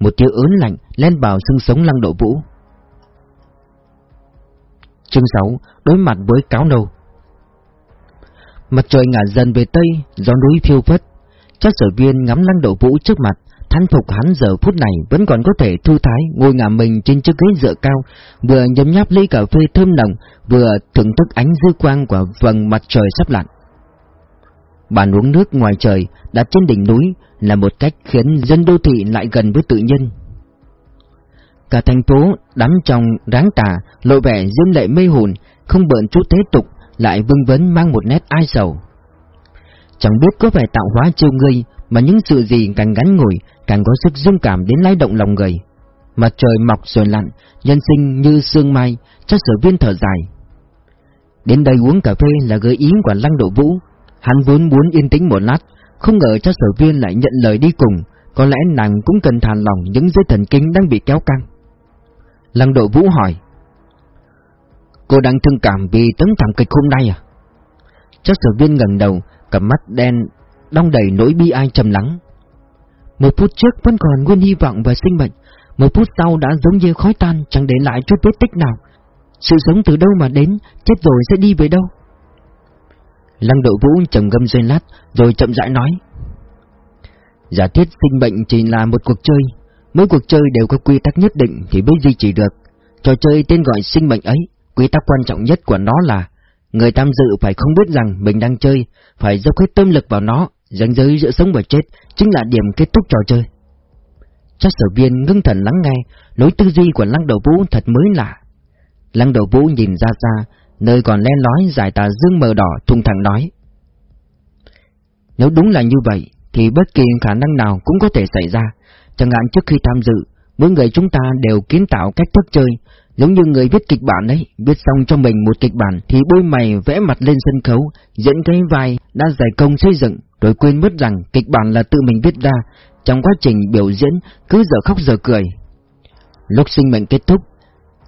Một tia ớn lạnh lên vào xương sống Lăng Độ Vũ. Chương 6 Đối mặt với cáo nâu Mặt trời ngả dần về Tây, gió núi phiêu phất. Chắc sở viên ngắm lăng đậu vũ trước mặt, thán phục hắn giờ phút này vẫn còn có thể thư thái ngồi ngả mình trên chiếc ghế dựa cao, vừa nhấm nháp ly cà phê thơm nồng, vừa thưởng thức ánh dư quang của vầng mặt trời sắp lặn. Bàn uống nước ngoài trời đặt trên đỉnh núi là một cách khiến dân đô thị lại gần với tự nhiên. Cả thành phố đắm trong ráng tà, lộ vẻ diễm lệ mê hồn, không bận chút thế tục lại vương vấn mang một nét ai sầu. Chẳng biết có phải tạo hóa trêu ngươi mà những sự gì càng gắn ngồi càng có sức dung cảm đến lay động lòng người. Mặt trời mọc rồi lặn, nhân sinh như sương mai, chắc sở viên thở dài. Đến đây uống cà phê là gợi ý của Lăng Độ Vũ. Hắn vốn muốn yên tĩnh một lát, không ngờ cho sở viên lại nhận lời đi cùng, có lẽ nàng cũng cần thàn lòng những dây thần kinh đang bị kéo căng. Lăng Độ Vũ hỏi, Cô đang thương cảm vì tấm thảm kịch hôm nay à? Chắc sở viên ngẩng đầu, cặp mắt đen, đong đầy nỗi bi ai trầm lắng. Một phút trước vẫn còn nguyên hy vọng và sinh mệnh, một phút sau đã giống như khói tan, chẳng để lại chút vết tích nào. Sự sống từ đâu mà đến, chết rồi sẽ đi về đâu? Lăng độ vũ trầm gâm rơi lát, rồi chậm rãi nói. Giả thiết sinh bệnh chỉ là một cuộc chơi, mỗi cuộc chơi đều có quy tắc nhất định thì mới duy trì được. Trò chơi tên gọi sinh mệnh ấy Quy tắc quan trọng nhất của nó là, Người tham dự phải không biết rằng mình đang chơi, Phải dốc hết tâm lực vào nó, Ranh giới giữa sống và chết Chính là điểm kết thúc trò chơi. Chắc sở viên ngưng thần lắng nghe, Lối tư duy của Lăng Đầu Vũ thật mới lạ. Lăng Đầu Vũ nhìn ra xa Nơi còn len lói dài tà dương mờ đỏ, thùng thẳng nói, Nếu đúng là như vậy, Thì bất kỳ khả năng nào cũng có thể xảy ra. Chẳng hạn trước khi tham dự, Mỗi người chúng ta đều kiến tạo cách thức chơi Giống như người viết kịch bản ấy, viết xong cho mình một kịch bản thì bôi mày vẽ mặt lên sân khấu, dẫn cái vai đã giải công xây dựng, rồi quên mất rằng kịch bản là tự mình viết ra, trong quá trình biểu diễn cứ giờ khóc giờ cười. Lúc sinh mệnh kết thúc,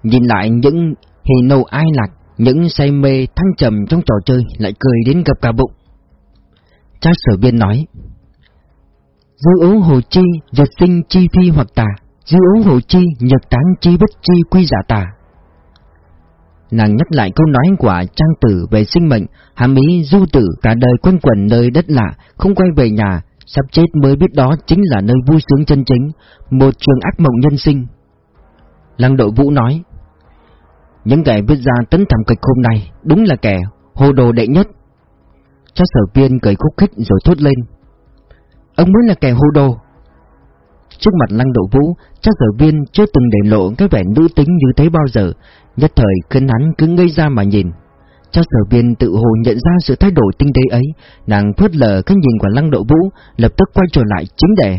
nhìn lại những hì nâu ai lạc, những say mê thăng trầm trong trò chơi lại cười đến gập cả bụng. Cha sở biên nói, Dư ấu hồ chi, giật sinh chi phi hoặc tà, Dư ấu hồ chi, nhật tán chi bất chi quy giả tà. Nàng nhắc lại câu nói của trang tử về sinh mệnh, hàm ý du tử cả đời quanh quẩn nơi đất lạ, không quay về nhà, sắp chết mới biết đó chính là nơi vui sướng chân chính, một trường ác mộng nhân sinh. Lăng đội vũ nói, những kẻ viết ra tấn thảm kịch hôm nay đúng là kẻ hồ đồ đệ nhất. Cho sở viên cười khúc khích rồi thốt lên. Ông mới là kẻ hồ đồ. Trước mặt lăng độ vũ, chắc sở viên chưa từng để lộ cái vẻ nữ tính như thế bao giờ, nhất thời khiến hắn cứ ngây ra mà nhìn. Chắc sở viên tự hồ nhận ra sự thay đổi tinh tế ấy, nàng phớt lờ cái nhìn của lăng độ vũ, lập tức quay trở lại chính đề.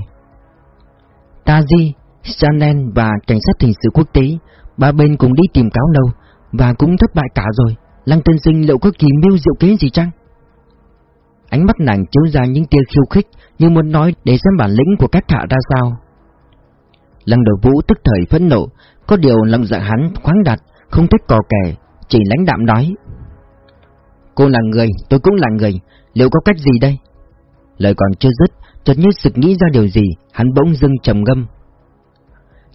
Taji, Chanel và cảnh sát hình sự quốc tế, ba bên cùng đi tìm cáo lâu, và cũng thất bại cả rồi. Lăng Tân sinh liệu có kỳ mưu diệu kế gì chăng? Ánh mắt nàng chiếu ra những tia khiêu khích như muốn nói để xem bản lĩnh của các hạ ra sao. Lăng đầu vũ tức thời phẫn nộ, có điều lòng dạ hắn khoáng đặt, không thích cò kè, chỉ lãnh đạm nói. Cô là người, tôi cũng là người, liệu có cách gì đây? Lời còn chưa dứt, chợt như sực nghĩ ra điều gì, hắn bỗng dưng trầm ngâm.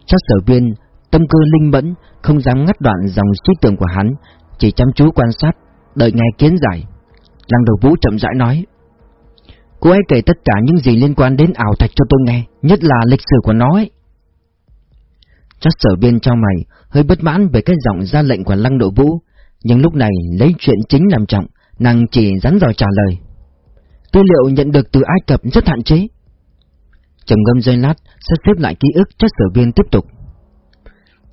Chắc sở viên, tâm cơ linh mẫn, không dám ngắt đoạn dòng suy tưởng của hắn, chỉ chăm chú quan sát, đợi nghe kiến giải. Lăng đầu vũ chậm rãi nói. Cô ấy kể tất cả những gì liên quan đến ảo thạch cho tôi nghe, nhất là lịch sử của nó ấy. Chắc sở viên trong mày, hơi bất mãn về cái giọng ra lệnh của lăng độ vũ, nhưng lúc này lấy chuyện chính làm trọng, nàng chỉ rắn rỏi trả lời. Tư liệu nhận được từ Ai Cập rất hạn chế. Trầm ngâm giây lát, sắp xếp lại ký ức chắc sở viên tiếp tục.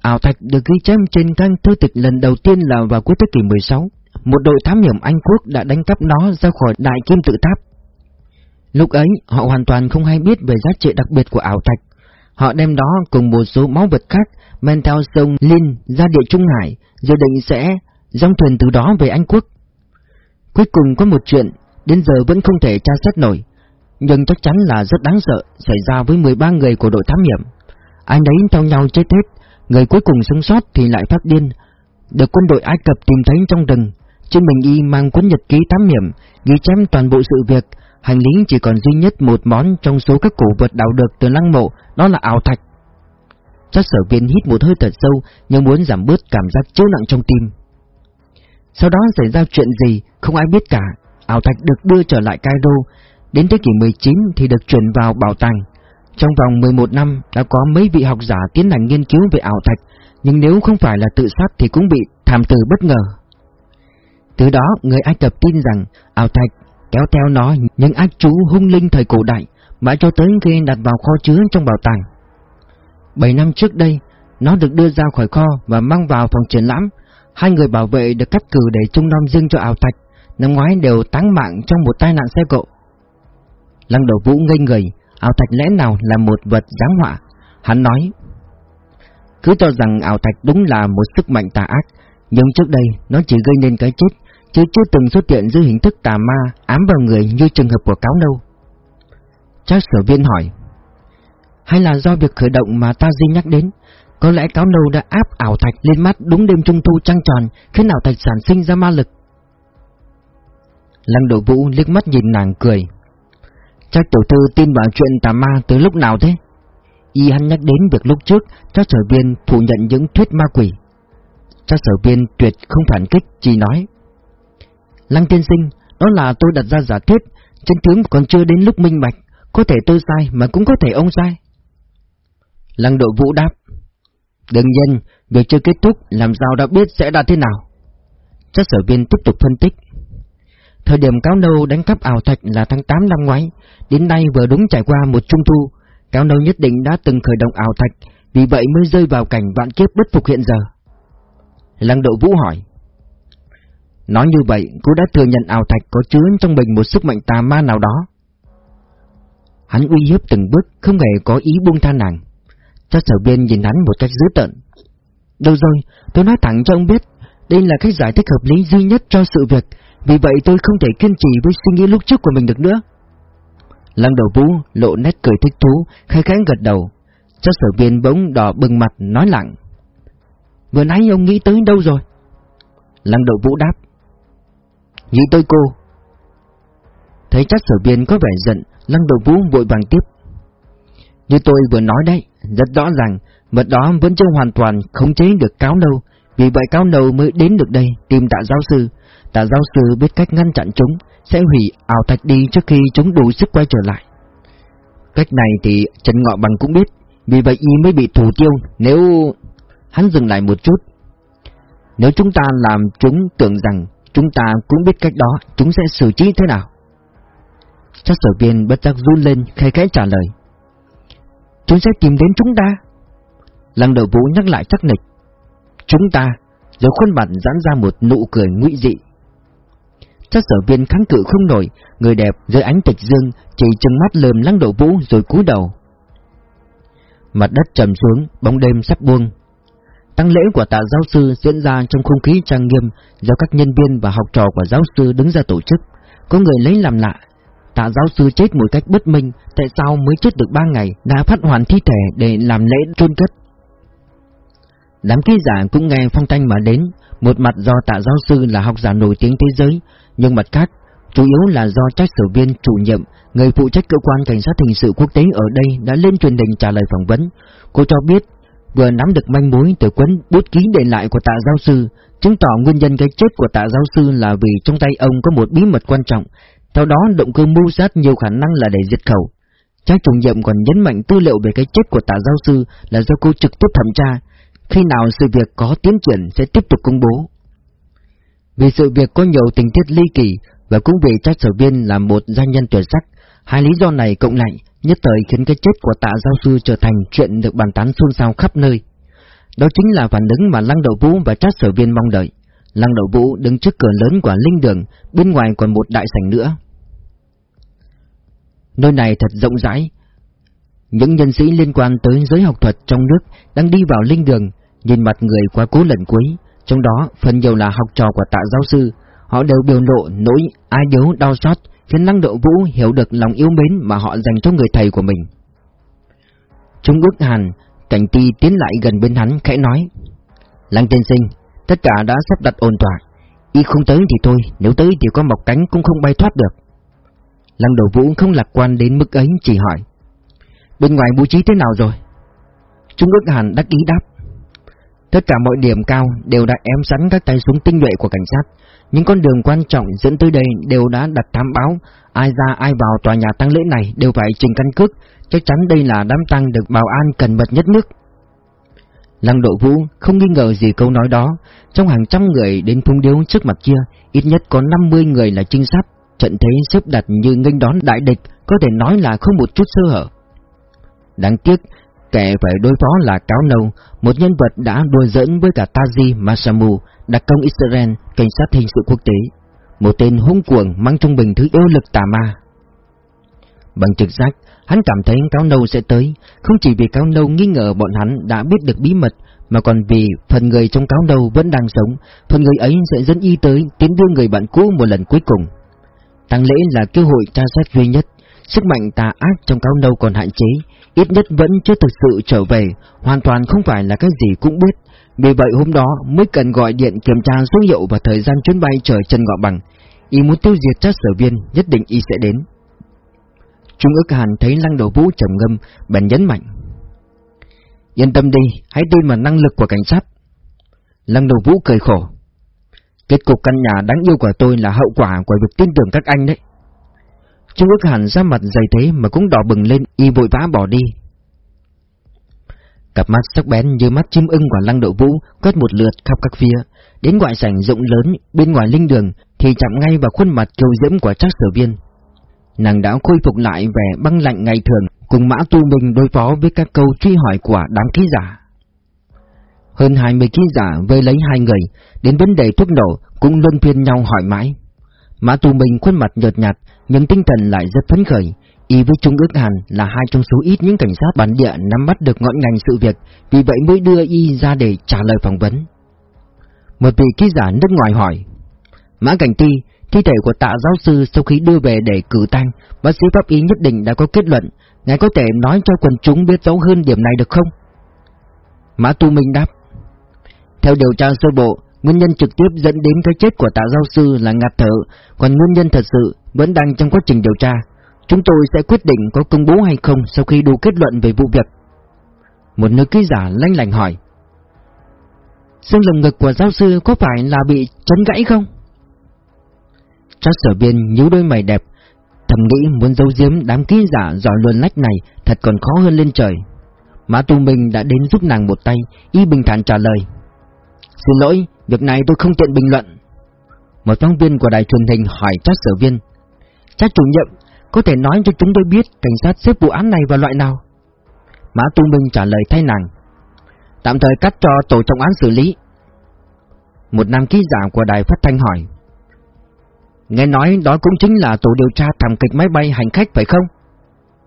Ảo thạch được ghi chép trên trang thư tịch lần đầu tiên là vào cuối thế kỷ 16. Một đội thám hiểm Anh Quốc đã đánh cắp nó ra khỏi đại kim tự tháp. Lúc ấy, họ hoàn toàn không hay biết về giá trị đặc biệt của ảo thạch. Họ đem đó cùng một số máu vật khác men theo sông Linh ra địa Trung Hải, dự định sẽ dòng thuyền từ đó về Anh Quốc. Cuối cùng có một chuyện, đến giờ vẫn không thể tra xét nổi, nhưng chắc chắn là rất đáng sợ xảy ra với 13 người của đội thám hiểm. Ai nấy theo nhau chết hết, người cuối cùng sống sót thì lại phát điên, được quân đội Ai Cập tìm thấy trong rừng. Trên mình y mang cuốn nhật ký thám hiểm, ghi chép toàn bộ sự việc, hành lý chỉ còn duy nhất một món trong số các cổ vật đào được từ lăng mộ, đó là ảo thạch. Chắc sở viên hít một hơi thật sâu, nhưng muốn giảm bớt cảm giác chứa nặng trong tim. Sau đó xảy ra chuyện gì, không ai biết cả. Ảo thạch được đưa trở lại Cairo, đến thế kỷ 19 thì được chuyển vào bảo tàng. Trong vòng 11 năm đã có mấy vị học giả tiến hành nghiên cứu về ảo thạch, nhưng nếu không phải là tự sát thì cũng bị thảm tử bất ngờ. Từ đó, người Ai Cập tin rằng ảo thạch kéo theo nó những ác chú hung linh thời cổ đại, mãi cho tới khi đặt vào kho chứa trong bảo tàng. Bảy năm trước đây, nó được đưa ra khỏi kho và mang vào phòng triển lãm. Hai người bảo vệ được cắt cử để trung nom riêng cho ảo thạch, năm ngoái đều táng mạng trong một tai nạn xe cộ. Lăng đầu vũ ngây người, ảo thạch lẽ nào là một vật giáng họa? Hắn nói, cứ cho rằng ảo thạch đúng là một sức mạnh tà ác, nhưng trước đây nó chỉ gây nên cái chết, chứ chưa từng xuất hiện dưới hình thức tà ma ám vào người như trường hợp của cáo nâu. trác sở viên hỏi, hay là do việc khởi động mà ta di nhắc đến, có lẽ cáo nâu đã áp ảo thạch lên mắt đúng đêm trung thu trăng tròn, khiến ảo thạch sản sinh ra ma lực. Lăng độ vũ liếc mắt nhìn nàng cười. Chắc tiểu thư tin vào chuyện tà ma từ lúc nào thế? Y hắn nhắc đến việc lúc trước, trác sở viên phủ nhận những thuyết ma quỷ. trác sở viên tuyệt không phản kích, chỉ nói. Lăng tiên sinh, đó là tôi đặt ra giả thiết, chân tướng còn chưa đến lúc minh bạch, có thể tôi sai mà cũng có thể ông sai. Lăng đội vũ đáp, đương nhiên, việc chưa kết thúc làm sao đã biết sẽ ra thế nào. Chắc sở viên tiếp tục phân tích. Thời điểm cáo nâu đánh cắp ảo thạch là tháng 8 năm ngoái, đến nay vừa đúng trải qua một trung thu, cáo nâu nhất định đã từng khởi động ảo thạch, vì vậy mới rơi vào cảnh vạn kiếp bất phục hiện giờ. Lăng độ vũ hỏi. Nói như vậy, cô đã thừa nhận ảo thạch có chứa trong mình một sức mạnh tà ma nào đó. Hắn uy hiếp từng bước, không hề có ý buông tha nàng. Cho sở viên nhìn hắn một cách dữ tợn. Đâu rồi, tôi nói thẳng cho ông biết, đây là cách giải thích hợp lý duy nhất cho sự việc, vì vậy tôi không thể kiên trì với suy nghĩ lúc trước của mình được nữa. Lăng đầu vũ lộ nét cười thích thú, khai khẽ gật đầu. Cho sở viên bỗng đỏ bừng mặt nói lặng. Vừa nãy ông nghĩ tới đâu rồi? Lăng đầu vũ đáp. Nghĩ tới cô. Thấy chắc sở viên có vẻ giận, lăng đầu vũ vội vàng tiếp. Như tôi vừa nói đấy, rất rõ ràng, vật đó vẫn chưa hoàn toàn khống chế được cáo nâu, vì vậy cáo nâu mới đến được đây tìm tạ giáo sư. Tạ giáo sư biết cách ngăn chặn chúng, sẽ hủy ảo thạch đi trước khi chúng đủ sức quay trở lại. Cách này thì Trần Ngọ Bằng cũng biết, vì vậy y mới bị thủ tiêu nếu... Hắn dừng lại một chút. Nếu chúng ta làm chúng tưởng rằng chúng ta cũng biết cách đó, chúng sẽ xử trí thế nào? Chắc sở viên bất giác run lên, khai khẽ trả lời. Chúng sẽ tìm đến chúng ta. Lăng đầu vũ nhắc lại chắc nịch. Chúng ta, rồi khuôn mặt giãn ra một nụ cười ngụy dị. Chắc sở viên kháng cự không nổi, người đẹp dưới ánh tịch dương chỉ trừng mắt lườm lăng đầu vũ rồi cúi đầu. Mặt đất trầm xuống, bóng đêm sắp buông. Tăng lễ của tạ giáo sư diễn ra trong không khí trang nghiêm do các nhân viên và học trò của giáo sư đứng ra tổ chức. Có người lấy làm lạ, tạ giáo sư chết một cách bất minh, tại sao mới chết được ba ngày đã phát hoàn thi thể để làm lễ chôn cất. Đám ký giả cũng nghe phong thanh mà đến, một mặt do tạ giáo sư là học giả nổi tiếng thế giới, nhưng mặt khác, chủ yếu là do trách sở viên chủ nhiệm, người phụ trách cơ quan cảnh sát hình sự quốc tế ở đây đã lên truyền hình trả lời phỏng vấn. Cô cho biết vừa nắm được manh mối từ cuốn bút ký để lại của tạ giáo sư, chứng tỏ nguyên nhân cái chết của tạ giáo sư là vì trong tay ông có một bí mật quan trọng, theo đó động cơ mưu sát nhiều khả năng là để diệt khẩu. Trang chủ nhiệm còn nhấn mạnh tư liệu về cái chết của tạ giáo sư là do cô trực tiếp thẩm tra, khi nào sự việc có tiến triển sẽ tiếp tục công bố. Vì sự việc có nhiều tình tiết ly kỳ và cũng vì trách sở viên là một doanh nhân tuyệt sắc, hai lý do này cộng lại nhất thời khiến cái chết của tạ giáo sư trở thành chuyện được bàn tán xôn xao khắp nơi. Đó chính là phản ứng mà Lăng Đậu Vũ và Trác sở viên mong đợi. Lăng Đậu Vũ đứng trước cửa lớn của linh đường, bên ngoài còn một đại sảnh nữa. Nơi này thật rộng rãi. Những nhân sĩ liên quan tới giới học thuật trong nước đang đi vào linh đường, nhìn mặt người quá cố lần cuối, trong đó phần nhiều là học trò của tạ giáo sư. Họ đều biểu lộ nỗi ai điếu đau xót, khiến Lăng Độ Vũ hiểu được lòng yêu mến mà họ dành cho người thầy của mình. Trung ước Hàn, cảnh ti tiến lại gần bên hắn khẽ nói. Lăng tiên sinh, tất cả đã sắp đặt ổn thỏa. Y không tới thì thôi, nếu tới thì có mọc cánh cũng không bay thoát được. Lăng độ vũ không lạc quan đến mức ấy chỉ hỏi Bên ngoài bố trí thế nào rồi? Trung ước Hàn đắc ý đáp Tất cả mọi điểm cao đều đã ém sẵn các tay súng tinh nhuệ của cảnh sát. Những con đường quan trọng dẫn tới đây đều đã đặt thám báo. Ai ra, ai vào tòa nhà tăng lễ này đều phải trình căn cước. Chắc chắn đây là đám tăng được bảo an cần mật nhất nước. Lăng độ vũ không nghi ngờ gì câu nói đó. Trong hàng trăm người đến phung điếu trước mặt kia, Ít nhất có 50 người là trinh sát. Trận thế xếp đặt như nghênh đón đại địch, Có thể nói là không một chút sơ hở. Đáng tiếc Kẻ phải đối phó là Cáo Nâu Một nhân vật đã đùa dẫn với cả Taji Masamu Đặc công Israel Cảnh sát hình sự quốc tế. Một tên hung cuồng mang trung bình thứ yêu lực tà ma. Bằng trực giác Hắn cảm thấy Cáo Nâu sẽ tới Không chỉ vì Cáo Nâu nghi ngờ bọn hắn đã biết được bí mật Mà còn vì phần người trong Cáo Nâu vẫn đang sống Phần người ấy sẽ dẫn y tới Tiến đưa người bạn cũ một lần cuối cùng. Tăng lễ là cơ hội tra xét duy nhất, sức mạnh tà ác trong cao nâu còn hạn chế, ít nhất vẫn chưa thực sự trở về, hoàn toàn không phải là cái gì cũng biết. Vì vậy hôm đó mới cần gọi điện kiểm tra số hiệu và thời gian chuyến bay trở chân ngọ bằng. Y muốn tiêu diệt các sở viên, nhất định Y sẽ đến. Trung ước Hàn thấy lăng đầu vũ trầm ngâm, bèn nhấn mạnh. Yên tâm đi, hãy tin vào năng lực của cảnh sát. Lăng đầu vũ cười khổ. Kết cục căn nhà đáng yêu của tôi là hậu quả của việc tin tưởng các anh đấy. Trung ước hẳn ra mặt dày thế mà cũng đỏ bừng lên, y vội vã bỏ đi. Cặp mắt sắc bén như mắt chim ưng của lăng độ vũ quét một lượt khắp các phía, đến ngoại sảnh rộng lớn bên ngoài linh đường thì chạm ngay vào khuôn mặt kiêu diễm của trác sở viên. Nàng đã khôi phục lại vẻ băng lạnh ngày thường cùng mã tu mình đối phó với các câu truy hỏi của đám ký giả. Hơn 20 ký giả vây lấy hai người, đến vấn đề thuốc nổ cũng luân phiên nhau hỏi mãi. Mã tu Minh khuôn mặt nhợt nhạt, nhưng tinh thần lại rất phấn khởi. Y với Trung ước Hàn là hai trong số ít những cảnh sát bản địa nắm bắt được ngọn ngành sự việc, vì vậy mới đưa Y ra để trả lời phỏng vấn. Một vị ký giả nước ngoài hỏi, Mã Cảnh Ti, thi thể của tạ giáo sư sau khi đưa về để cử tang, bác sĩ pháp y nhất định đã có kết luận, ngài có thể nói cho quần chúng biết rõ hơn điểm này được không? Mã Tu Minh đáp, theo điều tra sơ bộ, nguyên nhân trực tiếp dẫn đến cái chết của tạ giáo sư là ngạt thở, còn nguyên nhân thật sự vẫn đang trong quá trình điều tra. Chúng tôi sẽ quyết định có công bố hay không sau khi đủ kết luận về vụ việc. Một nữ ký giả lanh lành hỏi. Xương lồng ngực của giáo sư có phải là bị chấn gãy không? Trác sở viên nhíu đôi mày đẹp, thầm nghĩ muốn giấu giếm đám ký giả giỏi luồn lách này thật còn khó hơn lên trời. Mã Tu Minh đã đến giúp nàng một tay, y bình thản trả lời. Xin lỗi, việc này tôi không tiện bình luận. Một phóng viên của đài truyền hình hỏi trác sở viên chắc chủ nhiệm, có thể nói cho chúng tôi biết cảnh sát xếp vụ án này vào loại nào? Mã Tu Minh trả lời thay nàng. Tạm thời cắt cho tổ trọng án xử lý. Một nam ký giả của đài phát thanh hỏi. Nghe nói đó cũng chính là tổ điều tra thảm kịch máy bay hành khách phải không?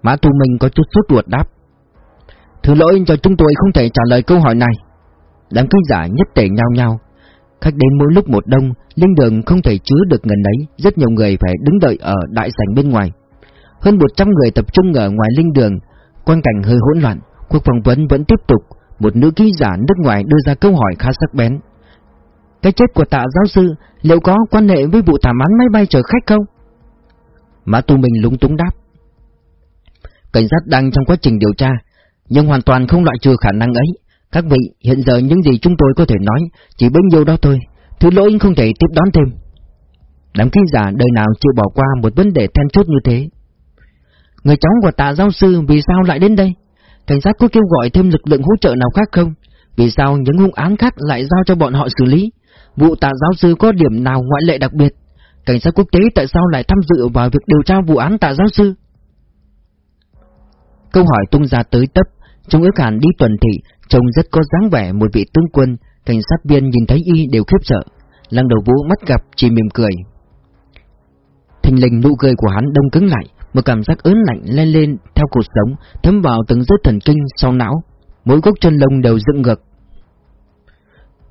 Mã Tu Minh có chút sốt ruột đáp. Thứ lỗi cho chúng tôi không thể trả lời câu hỏi này. Đám ký giả nhất tề nhau nhau. Khách đến mỗi lúc một đông, linh đường không thể chứa được ngần ấy, rất nhiều người phải đứng đợi ở đại sảnh bên ngoài. Hơn 100 người tập trung ở ngoài linh đường, quan cảnh hơi hỗn loạn, cuộc phỏng vấn vẫn tiếp tục, một nữ ký giả nước ngoài đưa ra câu hỏi khá sắc bén. cái chết của tạ giáo sư liệu có quan hệ với vụ thảm án máy bay chở khách không? Mã Tu Minh lúng túng đáp. Cảnh sát đang trong quá trình điều tra, nhưng hoàn toàn không loại trừ khả năng ấy. Các vị, hiện giờ những gì chúng tôi có thể nói chỉ bấy nhiêu đó thôi, thứ lỗi không thể tiếp đón thêm. Đám ký giả đời nào chưa bỏ qua một vấn đề then chốt như thế. Người cháu của tạ giáo sư vì sao lại đến đây? Cảnh sát có kêu gọi thêm lực lượng hỗ trợ nào khác không? Vì sao những hung án khác lại giao cho bọn họ xử lý? Vụ tạ giáo sư có điểm nào ngoại lệ đặc biệt? Cảnh sát quốc tế tại sao lại tham dự vào việc điều tra vụ án tạ giáo sư? Câu hỏi tung ra tới tấp, Trung ước hàn đi tuần thị, trông rất có dáng vẻ một vị tướng quân, cảnh sát viên nhìn thấy y đều khiếp sợ. Lăng đầu vũ mắt gặp chỉ mỉm cười. Thình lình nụ cười của hắn đông cứng lại, một cảm giác ớn lạnh lên lên theo cuộc sống, thấm vào từng rớt thần kinh sau não, mỗi gốc chân lông đều dựng ngược.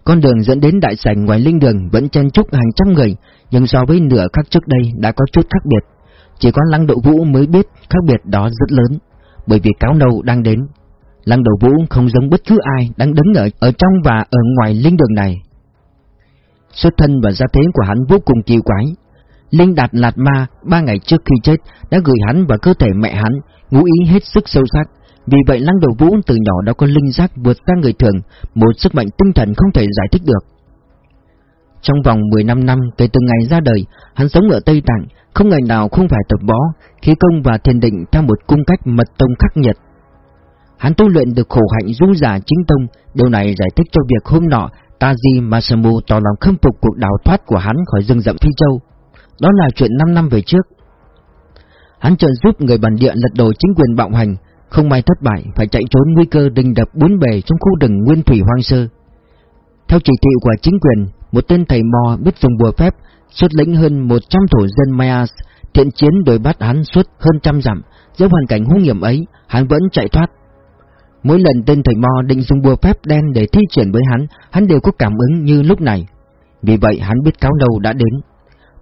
Con đường dẫn đến đại sảnh ngoài linh đường vẫn chen chúc hàng trăm người, nhưng so với nửa khắc trước đây đã có chút khác biệt. Chỉ có Lăng Độ Vũ mới biết khác biệt đó rất lớn, bởi vì cáo nâu đang đến. Lăng đầu Vũ không giống bất cứ ai đang đứng ở, ở trong và ở ngoài linh đường này. Xuất thân và gia thế của hắn vô cùng kỳ quái, Linh Đạt Lạt Ma ba ngày trước khi chết đã gửi hắn vào cơ thể mẹ hắn, ngũ ý hết sức sâu sắc. Vì vậy Lăng Đầu Vũ từ nhỏ đã có linh giác vượt xa người thường, một sức mạnh tinh thần không thể giải thích được. Trong vòng 15 năm kể từ ngày ra đời, hắn sống ở Tây Tạng, không ngày nào không phải tập võ, khí công và thiền định theo một cung cách mật tông khắc nghiệt. Hắn tu luyện được khổ hạnh du giả chính tông, điều này giải thích cho việc hôm nọ Taji Masamu tỏ lòng khâm phục cuộc đào thoát của hắn khỏi rừng rậm Phi Châu. Đó là chuyện 5 năm về trước. Hắn trợ giúp người bản địa lật đổ chính quyền bạo hành, không may thất bại, phải chạy trốn nguy cơ đình đập bốn bề trong khu rừng nguyên thủy hoang sơ. Theo chỉ thị của chính quyền, một tên thầy mò biết dùng bùa phép, xuất lĩnh hơn 100 thổ dân Mayas, thiện chiến đuổi bắt hắn suốt hơn trăm dặm, giữa hoàn cảnh hung hiểm ấy, hắn vẫn chạy thoát. Mỗi lần tên thầy mò định dùng bùa phép đen để thi triển với hắn, hắn đều có cảm ứng như lúc này. Vì vậy hắn biết cáo đầu đã đến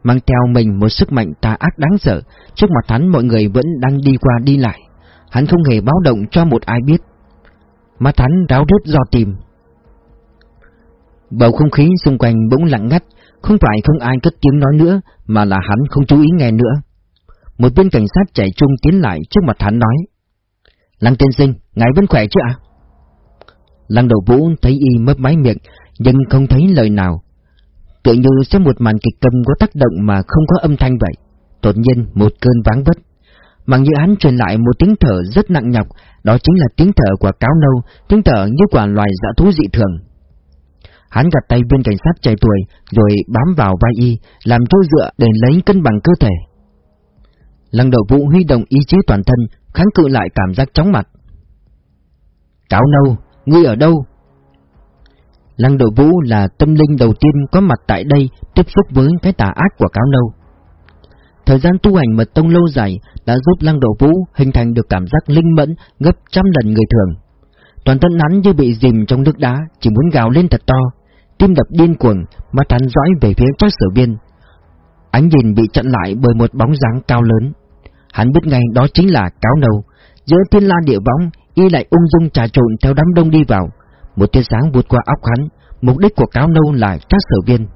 mang theo mình một sức mạnh tà ác đáng sợ, trước mặt hắn mọi người vẫn đang đi qua đi lại. Hắn không hề báo động cho một ai biết. Mắt hắn ráo rớt do tìm. Bầu không khí xung quanh bỗng lặng ngắt, không phải không ai cất tiếng nói nữa, mà là hắn không chú ý nghe nữa. Một bên cảnh sát chạy trung tiến lại trước mặt hắn nói. Lăng tiên sinh, ngài vẫn khỏe chứ ạ? Lăng đầu vũ thấy y mấp máy miệng, nhưng không thấy lời nào, Tự như sẽ một màn kịch cầm có tác động mà không có âm thanh vậy. Đột nhiên một cơn váng vất. Bằng như hắn truyền lại một tiếng thở rất nặng nhọc, đó chính là tiếng thở của cáo nâu, tiếng thở như quả loài dã thú dị thường. Hắn gạt tay viên cảnh sát trẻ tuổi, rồi bám vào vai y, làm chỗ dựa để lấy cân bằng cơ thể. Lăng đầu vũ huy động ý chí toàn thân, kháng cự lại cảm giác chóng mặt. Cáo nâu, ngươi ở đâu? Lăng Độ Vũ là tâm linh đầu tiên có mặt tại đây tiếp xúc với cái tà ác của cáo nâu. Thời gian tu hành mật tông lâu dài đã giúp Lăng Độ Vũ hình thành được cảm giác linh mẫn gấp trăm lần người thường. Toàn thân hắn như bị dìm trong nước đá, chỉ muốn gào lên thật to, tim đập điên cuồng, mắt hắn dõi về phía các sở viên. Ánh nhìn bị chặn lại bởi một bóng dáng cao lớn. Hắn biết ngay đó chính là cáo nâu. Giữa thiên la địa võng, y lại ung dung trà trộn theo đám đông đi vào, một tia sáng vụt qua óc hắn, mục đích của cáo nâu là trát sở viên.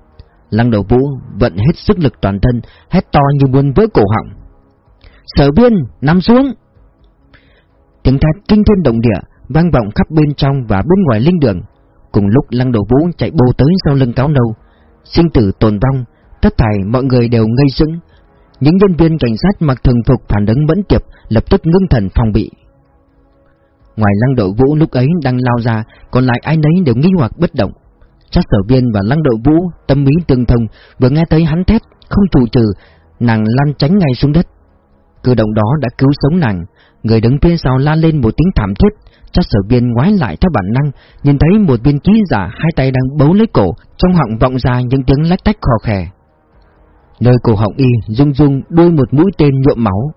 Lăng đầu vũ vận hết sức lực toàn thân, hét to như muốn vỡ cổ họng. Sở viên, nằm xuống! Tiếng thét kinh thiên động địa, vang vọng khắp bên trong và bên ngoài linh đường. Cùng lúc lăng đầu vũ chạy bô tới sau lưng cáo nâu, sinh tử tồn vong, tất thảy mọi người đều ngây sững. Những nhân viên cảnh sát mặc thường phục phản ứng mẫn tiệp lập tức ngưng thần phòng bị. Ngoài lăng độ vũ lúc ấy đang lao ra, còn lại ai nấy đều nghi hoặc bất động. Chắc sở viên và lăng độ vũ tâm ý tương thông, vừa nghe thấy hắn thét, không chủ trừ, nàng lăn tránh ngay xuống đất. Cử động đó đã cứu sống nàng, người đứng phía sau la lên một tiếng thảm thiết, chắc sở viên ngoái lại theo bản năng, nhìn thấy một viên ký giả hai tay đang bấu lấy cổ, trong họng vọng ra những tiếng lách tách khò khè. Nơi cổ họng y rung rung đuôi một mũi tên nhuộm máu,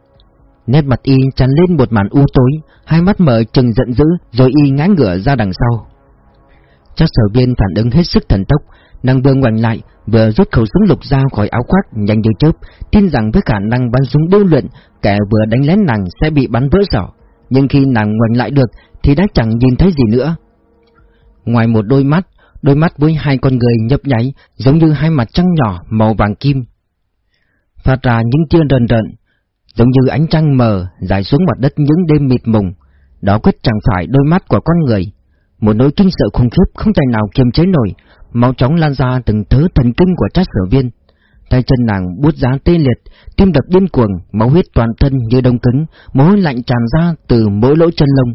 Nét mặt y chắn lên một màn u tối, hai mắt mở trừng giận dữ, rồi y ngã ngửa ra đằng sau. Chắc sở viên phản ứng hết sức thần tốc, nàng vừa ngoảnh lại, vừa rút khẩu súng lục ra khỏi áo khoác nhanh như chớp, tin rằng với khả năng bắn súng điêu luyện, kẻ vừa đánh lén nàng sẽ bị bắn vỡ sọ. Nhưng khi nàng ngoảnh lại được thì đã chẳng nhìn thấy gì nữa. Ngoài một đôi mắt, đôi mắt với hai con người nhấp nháy giống như hai mặt trăng nhỏ màu vàng kim. Phát ra những tia rần rần, giống như ánh trăng mờ dài xuống mặt đất những đêm mịt mùng. Đó quyết chẳng phải đôi mắt của con người. Một nỗi kinh sợ khủng khiếp không thể nào kiềm chế nổi, máu chóng lan ra từng thứ thần kinh của trách sở viên. Tay chân nàng bút giá tê liệt, tim đập điên cuồng, máu huyết toàn thân như đông cứng, mồ hôi lạnh tràn ra từ mỗi lỗ chân lông.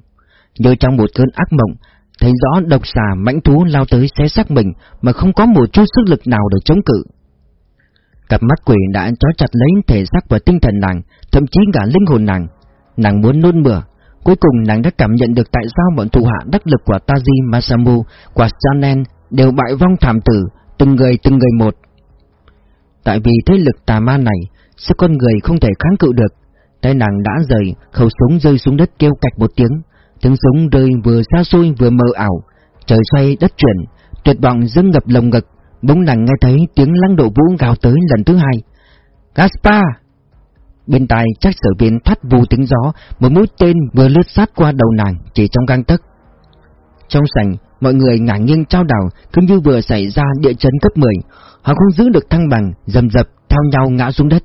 Như trong một cơn ác mộng, thấy rõ độc xà mãnh thú lao tới xé xác mình mà không có một chút sức lực nào để chống cự. Cặp mắt quỷ đã trói chặt lấy thể xác và tinh thần nàng, thậm chí cả linh hồn nàng. Nàng muốn nôn mửa. Cuối cùng nàng đã cảm nhận được tại sao bọn thủ hạ đắc lực của Taji Masamu, của Sanen đều bại vong thảm tử, từng người từng người một. Tại vì thế lực tà ma này, sức con người không thể kháng cự được. Tay nàng đã rời, khẩu súng rơi xuống đất kêu cạch một tiếng, tiếng súng rơi vừa xa xôi vừa mờ ảo, trời xoay đất chuyển, tuyệt vọng dâng ngập lồng ngực, bỗng nàng nghe thấy tiếng lăng độ vũ gào tới lần thứ hai. Gaspar! Bên tai chắc sở viên thoát vù tiếng gió, một mũi tên vừa lướt sát qua đầu nàng chỉ trong gang tấc. Trong sảnh, mọi người ngả nghiêng trao đảo, cứ như vừa xảy ra địa chấn cấp 10, họ không giữ được thăng bằng, dầm dập theo nhau ngã xuống đất.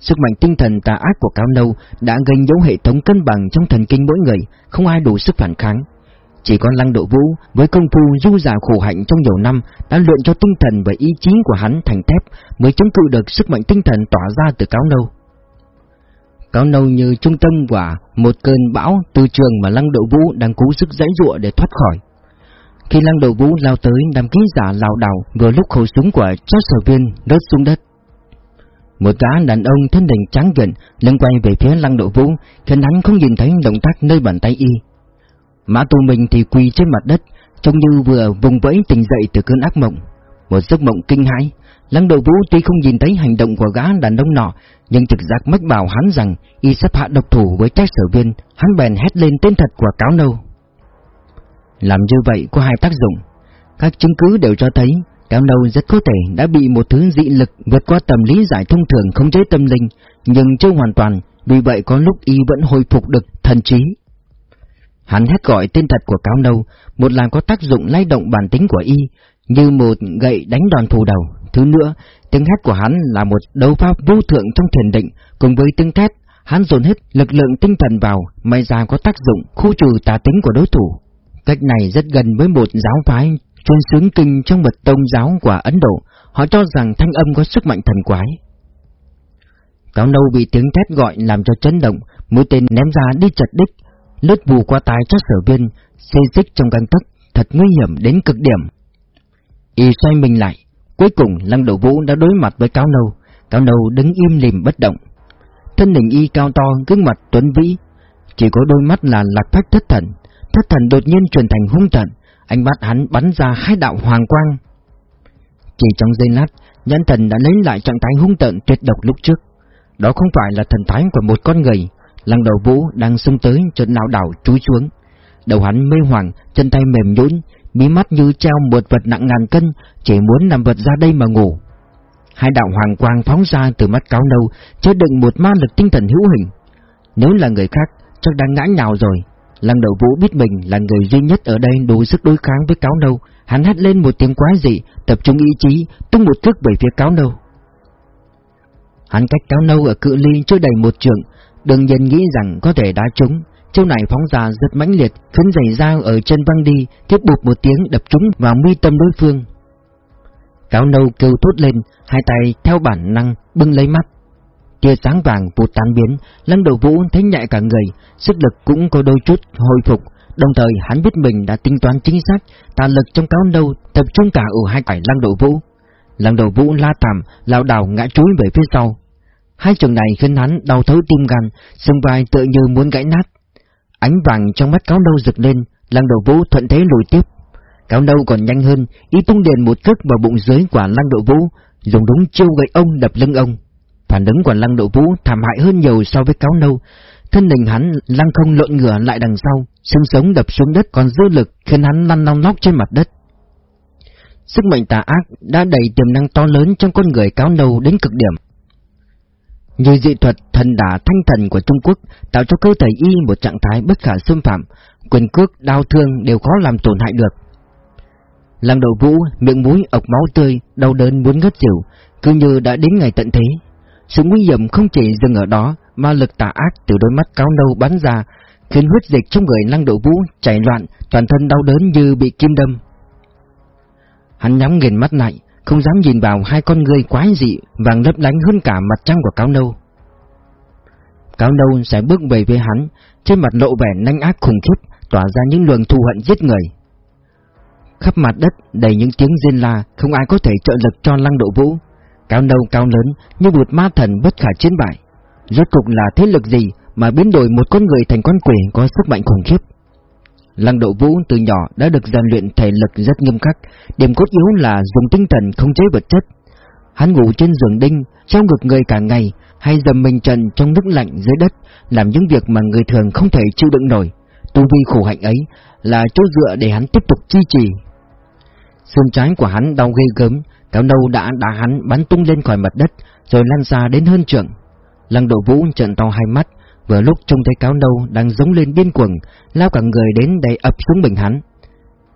Sức mạnh tinh thần tà ác của Cao Nâu đã gây dấu hệ thống cân bằng trong thần kinh mỗi người, không ai đủ sức phản kháng. Chỉ có Lăng Độ Vũ với công phu du giả khổ hạnh trong nhiều năm đã luyện cho tinh thần và ý chí của hắn thành thép mới chống cự được sức mạnh tinh thần tỏa ra từ Cáo Nâu. Cáo Nâu như trung tâm quả một cơn bão từ trường mà Lăng Độ Vũ đang cố sức dãy dụa để thoát khỏi. Khi Lăng Độ Vũ lao tới, đám ký giả lao đảo vừa lúc khẩu súng của chó sở viên rớt xuống đất. Một gã đàn ông thân hình trắng gần lưng quay về phía Lăng Độ Vũ khiến hắn không nhìn thấy động tác nơi bàn tay y. Mã tu mình thì quỳ trên mặt đất, trông như vừa vùng vẫy tỉnh dậy từ cơn ác mộng. Một giấc mộng kinh hãi, Lăng đầu Vũ tuy không nhìn thấy hành động của gã đàn ông nọ, nhưng trực giác mách bảo hắn rằng y sắp hạ độc thủ với trách sở viên, hắn bèn hét lên tên thật của cáo nâu. Làm như vậy có hai tác dụng. Các chứng cứ đều cho thấy cáo nâu rất có thể đã bị một thứ dị lực vượt qua tầm lý giải thông thường không chế tâm linh, nhưng chưa hoàn toàn, vì vậy có lúc y vẫn hồi phục được thần trí. Hắn hét gọi tên thật của cáo nâu, một là có tác dụng lay động bản tính của y, như một gậy đánh đòn thù đầu. Thứ nữa, tiếng hét của hắn là một đấu pháp vô thượng trong thiền định, cùng với tiếng thét, hắn dồn hết lực lượng tinh thần vào, may ra có tác dụng khu trừ tà tính của đối thủ. Cách này rất gần với một giáo phái chuyên sướng kinh trong mật tông giáo của Ấn Độ, họ cho rằng thanh âm có sức mạnh thần quái. Cáo nâu bị tiếng thét gọi làm cho chấn động, mũi tên ném ra đi chật đích, lướt vù qua tai chắc sở viên, xê xích trong găng tấc, thật nguy hiểm đến cực điểm. Y xoay mình lại, cuối cùng Lăng Đầu Vũ đã đối mặt với Cao Nâu, Cao Nâu đứng im lìm bất động. Thân hình Y cao to, gương mặt tuấn vĩ, chỉ có đôi mắt là lạc phách thất thần, thất thần đột nhiên chuyển thành hung thần, ánh mắt hắn bắn ra hai đạo hoàng quang. Chỉ trong giây lát, nhãn thần đã lấy lại trạng thái hung tận tuyệt độc lúc trước. Đó không phải là thần thái của một con người, Lăng đầu vũ đang xông tới chợt lão đảo chúi xuống. Đầu hắn mê hoàng, chân tay mềm nhũn, mí mắt như treo một vật nặng ngàn cân, chỉ muốn nằm vật ra đây mà ngủ. Hai đạo hoàng quang phóng ra từ mắt cáo nâu, chứa đựng một ma lực tinh thần hữu hình. Nếu là người khác, chắc đang ngã nhào rồi. Lăng đầu vũ biết mình là người duy nhất ở đây đủ sức đối kháng với cáo nâu, hắn hét lên một tiếng quái dị, tập trung ý chí, tung một cước về phía cáo nâu. Hắn cách cáo nâu ở cự ly chưa đầy một trượng, Đương nhiên nghĩ rằng có thể đá trúng, chiêu này phóng ra rất mãnh liệt, khiến giày dao ở chân văng đi, tiếp bụt một tiếng đập trúng vào mi tâm đối phương. Cáo nâu kêu thốt lên, hai tay theo bản năng bưng lấy mắt. Tia sáng vàng vụt tan biến, lăng đầu vũ thấy nhẹ cả người, sức lực cũng có đôi chút hồi phục, đồng thời hắn biết mình đã tính toán chính xác, tà lực trong cáo nâu tập trung cả ở hai cải lăng đầu vũ. Lăng đầu vũ la thảm, lao đảo ngã trúi về phía sau, Hai trường này khiến hắn đau thấu tim gan, xương vai tựa như muốn gãy nát. Ánh vàng trong mắt cáo nâu rực lên, lăng đầu vũ thuận thế lùi tiếp. Cáo nâu còn nhanh hơn, ý tung điền một cước vào bụng dưới của lăng độ vũ, dùng đúng chiêu gậy ông đập lưng ông. Phản ứng của lăng độ vũ thảm hại hơn nhiều so với cáo nâu. Thân hình hắn lăng không lộn ngửa lại đằng sau, xương sống đập xuống đất còn dư lực khiến hắn lăn long lóc trên mặt đất. Sức mạnh tà ác đã đầy tiềm năng to lớn trong con người cáo nâu đến cực điểm. Như dị thuật thần đả thanh thần của Trung Quốc tạo cho cơ thể y một trạng thái bất khả xâm phạm, quyền cước, đau thương đều khó làm tổn hại được. Lăng đầu vũ, miệng mũi ọc máu tươi, đau đớn muốn ngất xỉu, cứ như đã đến ngày tận thế. Sự nguy hiểm không chỉ dừng ở đó, mà lực tà ác từ đôi mắt cáo nâu bắn ra, khiến huyết dịch trong người lăng đầu vũ chảy loạn, toàn thân đau đớn như bị kim đâm. Hắn nhắm nghiền mắt lại, không dám nhìn vào hai con người quái dị vàng lấp lánh hơn cả mặt trăng của cáo nâu. Cáo nâu sẽ bước về với hắn, trên mặt lộ vẻ nanh ác khủng khiếp, tỏa ra những luồng thù hận giết người. Khắp mặt đất đầy những tiếng rên la, không ai có thể trợ lực cho lăng độ vũ. Cáo nâu cao lớn như một ma thần bất khả chiến bại. Rốt cục là thế lực gì mà biến đổi một con người thành con quỷ có sức mạnh khủng khiếp? Lăng độ vũ từ nhỏ đã được rèn luyện thể lực rất nghiêm khắc, điểm cốt yếu là dùng tinh thần không chế vật chất. Hắn ngủ trên giường đinh, trong ngực người cả ngày, hay dầm mình trần trong nước lạnh dưới đất, làm những việc mà người thường không thể chịu đựng nổi. Tu vi khổ hạnh ấy là chỗ dựa để hắn tiếp tục duy trì. Xương trái của hắn đau ghê gớm, cáo nâu đã đá hắn bắn tung lên khỏi mặt đất, rồi lăn xa đến hơn trượng. Lăng độ vũ trợn to hai mắt, vừa lúc trông thấy cáo nâu đang giống lên điên cuồng, lao cả người đến đè ập xuống mình hắn.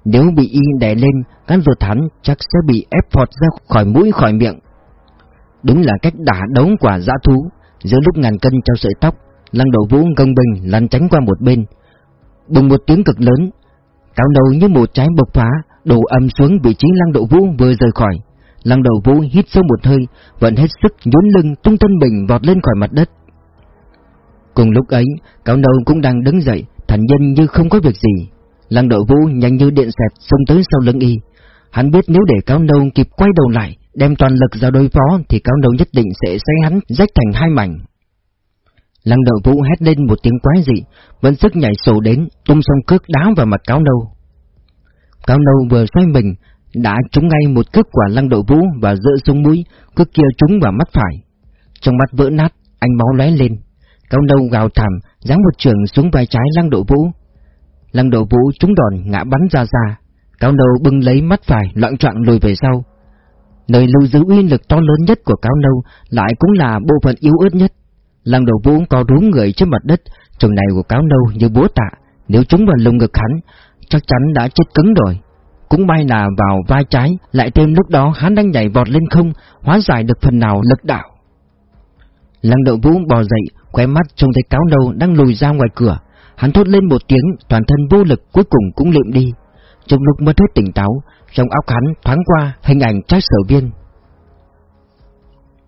Nếu bị y đè lên, cán ruột hắn chắc sẽ bị ép phọt ra khỏi mũi khỏi miệng. Đúng là cách đả đấu quả dã thú, giữa lúc ngàn cân treo sợi tóc, lăng đầu vũ gông bình lăn tránh qua một bên. Bùng một tiếng cực lớn, cáo nâu như một trái bộc phá, đổ âm xuống vị trí lăng độ vũ vừa rời khỏi. Lăng đầu vũ hít sâu một hơi, vẫn hết sức nhún lưng tung thân mình vọt lên khỏi mặt đất. Cùng lúc ấy, cáo nâu cũng đang đứng dậy, thành nhân như không có việc gì. Lăng độ vũ nhanh như điện xẹt xông tới sau lưng y. Hắn biết nếu để cáo nâu kịp quay đầu lại, đem toàn lực ra đối phó thì cáo nâu nhất định sẽ xé hắn rách thành hai mảnh. Lăng độ vũ hét lên một tiếng quái dị, vẫn sức nhảy sổ đến, tung song cước đá vào mặt cáo nâu. Cáo nâu vừa xoay mình, đã trúng ngay một cước quả lăng độ vũ và dỡ xuống mũi, cước kia trúng vào mắt phải. Trong mắt vỡ nát, anh máu lóe lên. Cáo nâu gào thảm, giáng một trường xuống vai trái lăng độ vũ. Lăng độ vũ trúng đòn ngã bắn ra xa. Cáo nâu bưng lấy mắt phải, loạn trọng lùi về sau. Nơi lưu giữ uy lực to lớn nhất của cáo nâu lại cũng là bộ phận yếu ớt nhất. Lăng độ vũ có đúng người trên mặt đất, trường này của cáo nâu như búa tạ, nếu trúng vào lồng ngực hắn, chắc chắn đã chết cứng rồi. Cũng may là vào vai trái, lại thêm lúc đó hắn đang nhảy vọt lên không, hóa giải được phần nào lực đạo. Lăng độ vũ bò dậy, khóe mắt trông thấy cáo nâu đang lùi ra ngoài cửa. Hắn thốt lên một tiếng, toàn thân vô lực cuối cùng cũng lượm đi. Trong lúc mất hết tỉnh táo, trong óc hắn thoáng qua hình ảnh trái sở viên.